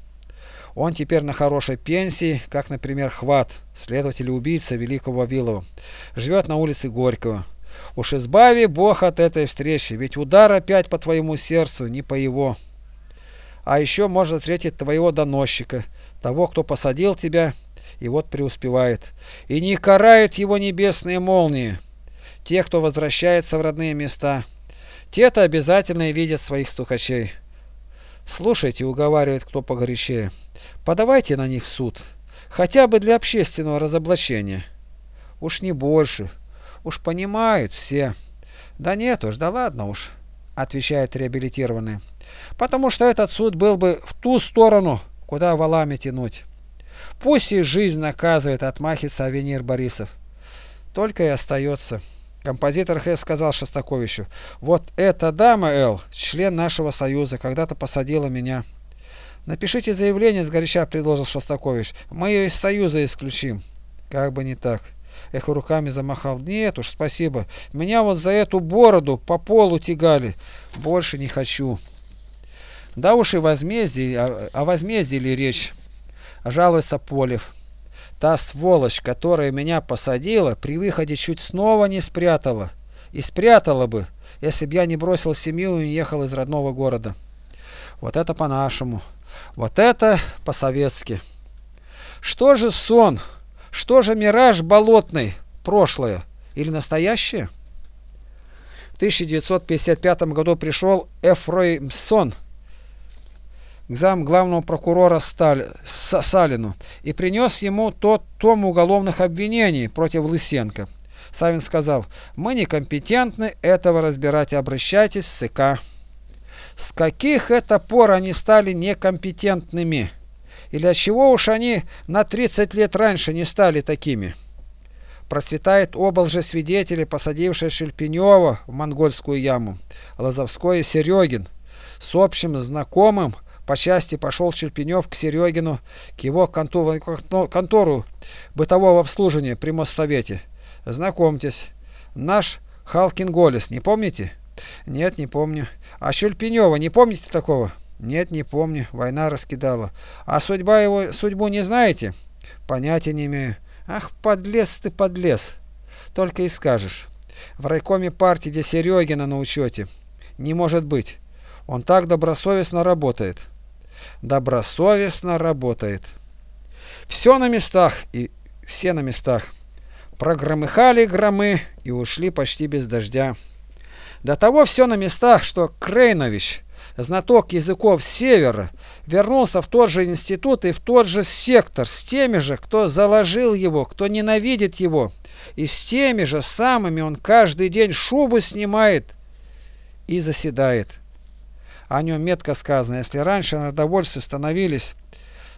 Он теперь на хорошей пенсии, как, например, Хват, следователь-убийца Великого Вавилова. Живет на улице Горького. Уж избави Бог от этой встречи, ведь удар опять по твоему сердцу, не по его. А еще можно встретить твоего доносчика, того, кто посадил тебя и вот преуспевает. И не карают его небесные молнии, те, кто возвращается в родные места. Те-то обязательно видят своих стукачей. Слушайте, уговаривает кто погорячее, подавайте на них в суд, хотя бы для общественного разоблачения. Уж не больше. Уж понимают все. Да нет уж, да ладно уж, отвечает реабилитированный. Потому что этот суд был бы в ту сторону, куда валами тянуть. Пусть и жизнь наказывает, отмахивается Авенир Борисов. Только и остается. Композитор Х. сказал Шостаковичу, вот эта дама, Л, член нашего союза, когда-то посадила меня. Напишите заявление, сгоряча предложил Шостакович. Мы ее из союза исключим. Как бы не так. Эхо руками замахал. Нет уж, спасибо. Меня вот за эту бороду по полу тягали. Больше не хочу. Да уж и возмездие, о, о возмездии ли речь? Жалуется Полев. Та сволочь, которая меня посадила, при выходе чуть снова не спрятала. И спрятала бы, если б я не бросил семью и уехал из родного города. Вот это по-нашему. Вот это по-советски. Что же сон? Что же мираж болотный, прошлое или настоящее? В 1955 году пришел Эфроймсон к зам главного прокурора Сталь, Салину и принес ему тот том уголовных обвинений против Лысенко. Савин сказал, мы некомпетентны этого разбирать, обращайтесь в ЦК. С каких это пор они стали некомпетентными? Или от чего уж они на 30 лет раньше не стали такими? Процветает оба лжесвидетели, посадившие Шельпенева в монгольскую яму, Лазовской и Серегин. С общим знакомым по части пошел Шельпенев к Серегину, к его контору, контору бытового обслуживания при Моссовете. Знакомьтесь, наш Халкин Голес, не помните? Нет, не помню. А Шельпенева не помните такого? Нет, не помню. Война раскидала. А судьба его, судьбу не знаете? Понятия не имею. Ах, подлез ты, подлез. Только и скажешь. В райкоме партии, где Серегина на учете. Не может быть. Он так добросовестно работает. Добросовестно работает. Все на местах и все на местах. Прогромыхали громы и ушли почти без дождя. До того все на местах, что Крейнович знаток языков Севера, вернулся в тот же институт и в тот же сектор с теми же, кто заложил его, кто ненавидит его. И с теми же самыми он каждый день шубу снимает и заседает. О нем метко сказано, если раньше народовольцы становились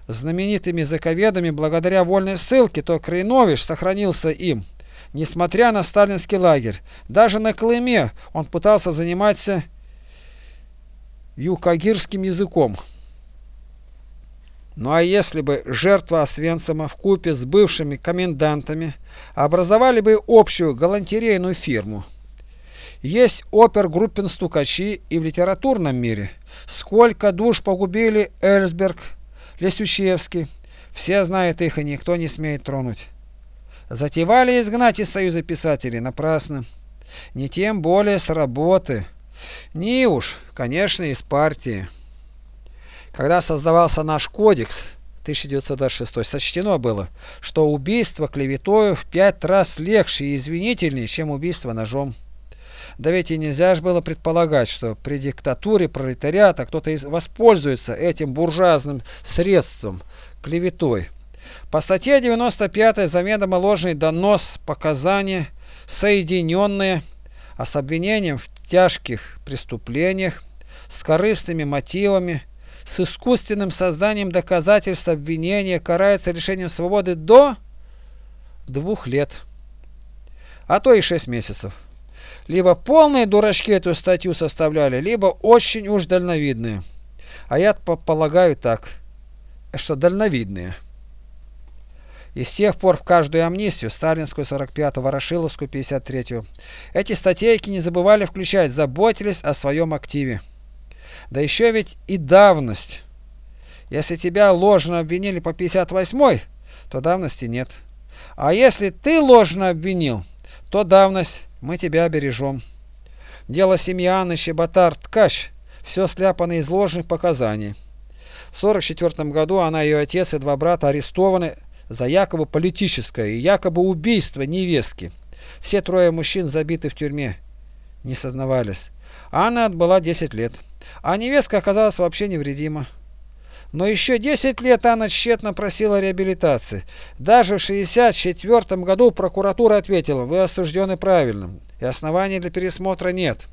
знаменитыми языковедами благодаря вольной ссылке, то Крайнович сохранился им. Несмотря на сталинский лагерь, даже на Колыме он пытался заниматься юкагирским языком. Ну а если бы жертва Освенцима в купе с бывшими комендантами образовали бы общую галантерейную фирму? Есть опергруппен стукачи и в литературном мире. Сколько душ погубили Эльсберг, Лесючевский. Все знают их, и никто не смеет тронуть. Затевали изгнать из Союза писателей напрасно. Не тем более с работы. Не уж, конечно, из партии. Когда создавался наш кодекс 1926, сочтено было, что убийство клеветою в пять раз легче и извинительнее, чем убийство ножом. Да ведь и нельзя же было предполагать, что при диктатуре пролетариата кто-то воспользуется этим буржуазным средством, клеветой. По статье 95 заведомо ложный донос, показания, соединенные, с обвинением в тяжких преступлениях, с корыстными мотивами, с искусственным созданием доказательств обвинения карается лишением свободы до двух лет, а то и шесть месяцев. Либо полные дурачки эту статью составляли, либо очень уж дальновидные. А я полагаю так. что дальновидные. И с тех пор в каждую амнистию, сталинскую 45-го, Ворошиловскую 53-го, эти статейки не забывали включать, заботились о своем активе. Да еще ведь и давность. Если тебя ложно обвинили по 58-й, то давности нет. А если ты ложно обвинил, то давность, мы тебя бережем. Дело семьи Анны Щеботар-Ткач, все сляпано из ложных показаний. В 1944 году она ее отец и два брата арестованы за якобы политическое и якобы убийство невестки. Все трое мужчин забиты в тюрьме. Не сознавались. Анна отбыла 10 лет. А невестка оказалась вообще невредима. Но еще 10 лет Анна тщетно просила реабилитации. Даже в 1964 году прокуратура ответила, вы осуждены правильно, и оснований для пересмотра нет.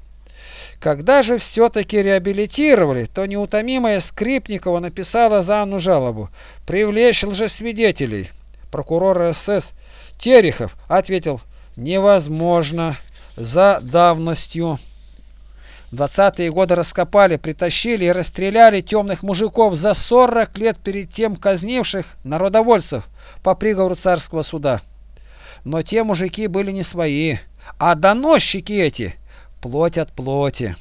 Когда же все-таки реабилитировали, то неутомимая Скрипникова написала за Анну жалобу «Привлечь лжесвидетелей». Прокурор СС Терехов ответил «Невозможно, за давностью». 20-е годы раскопали, притащили и расстреляли темных мужиков за 40 лет перед тем казнивших народовольцев по приговору царского суда. Но те мужики были не свои, а доносчики эти – плоть от плоти.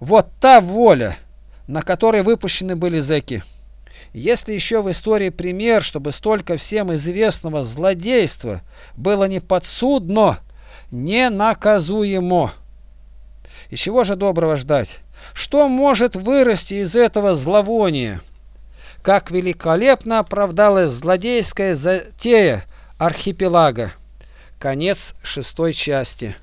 Вот та воля, на которой выпущены были зэки. Если еще в истории пример, чтобы столько всем известного злодейства было не подсудно, не наказуемо. И чего же доброго ждать? Что может вырасти из этого зловония? Как великолепно оправдалась злодейская затея архипелага. Конец шестой части.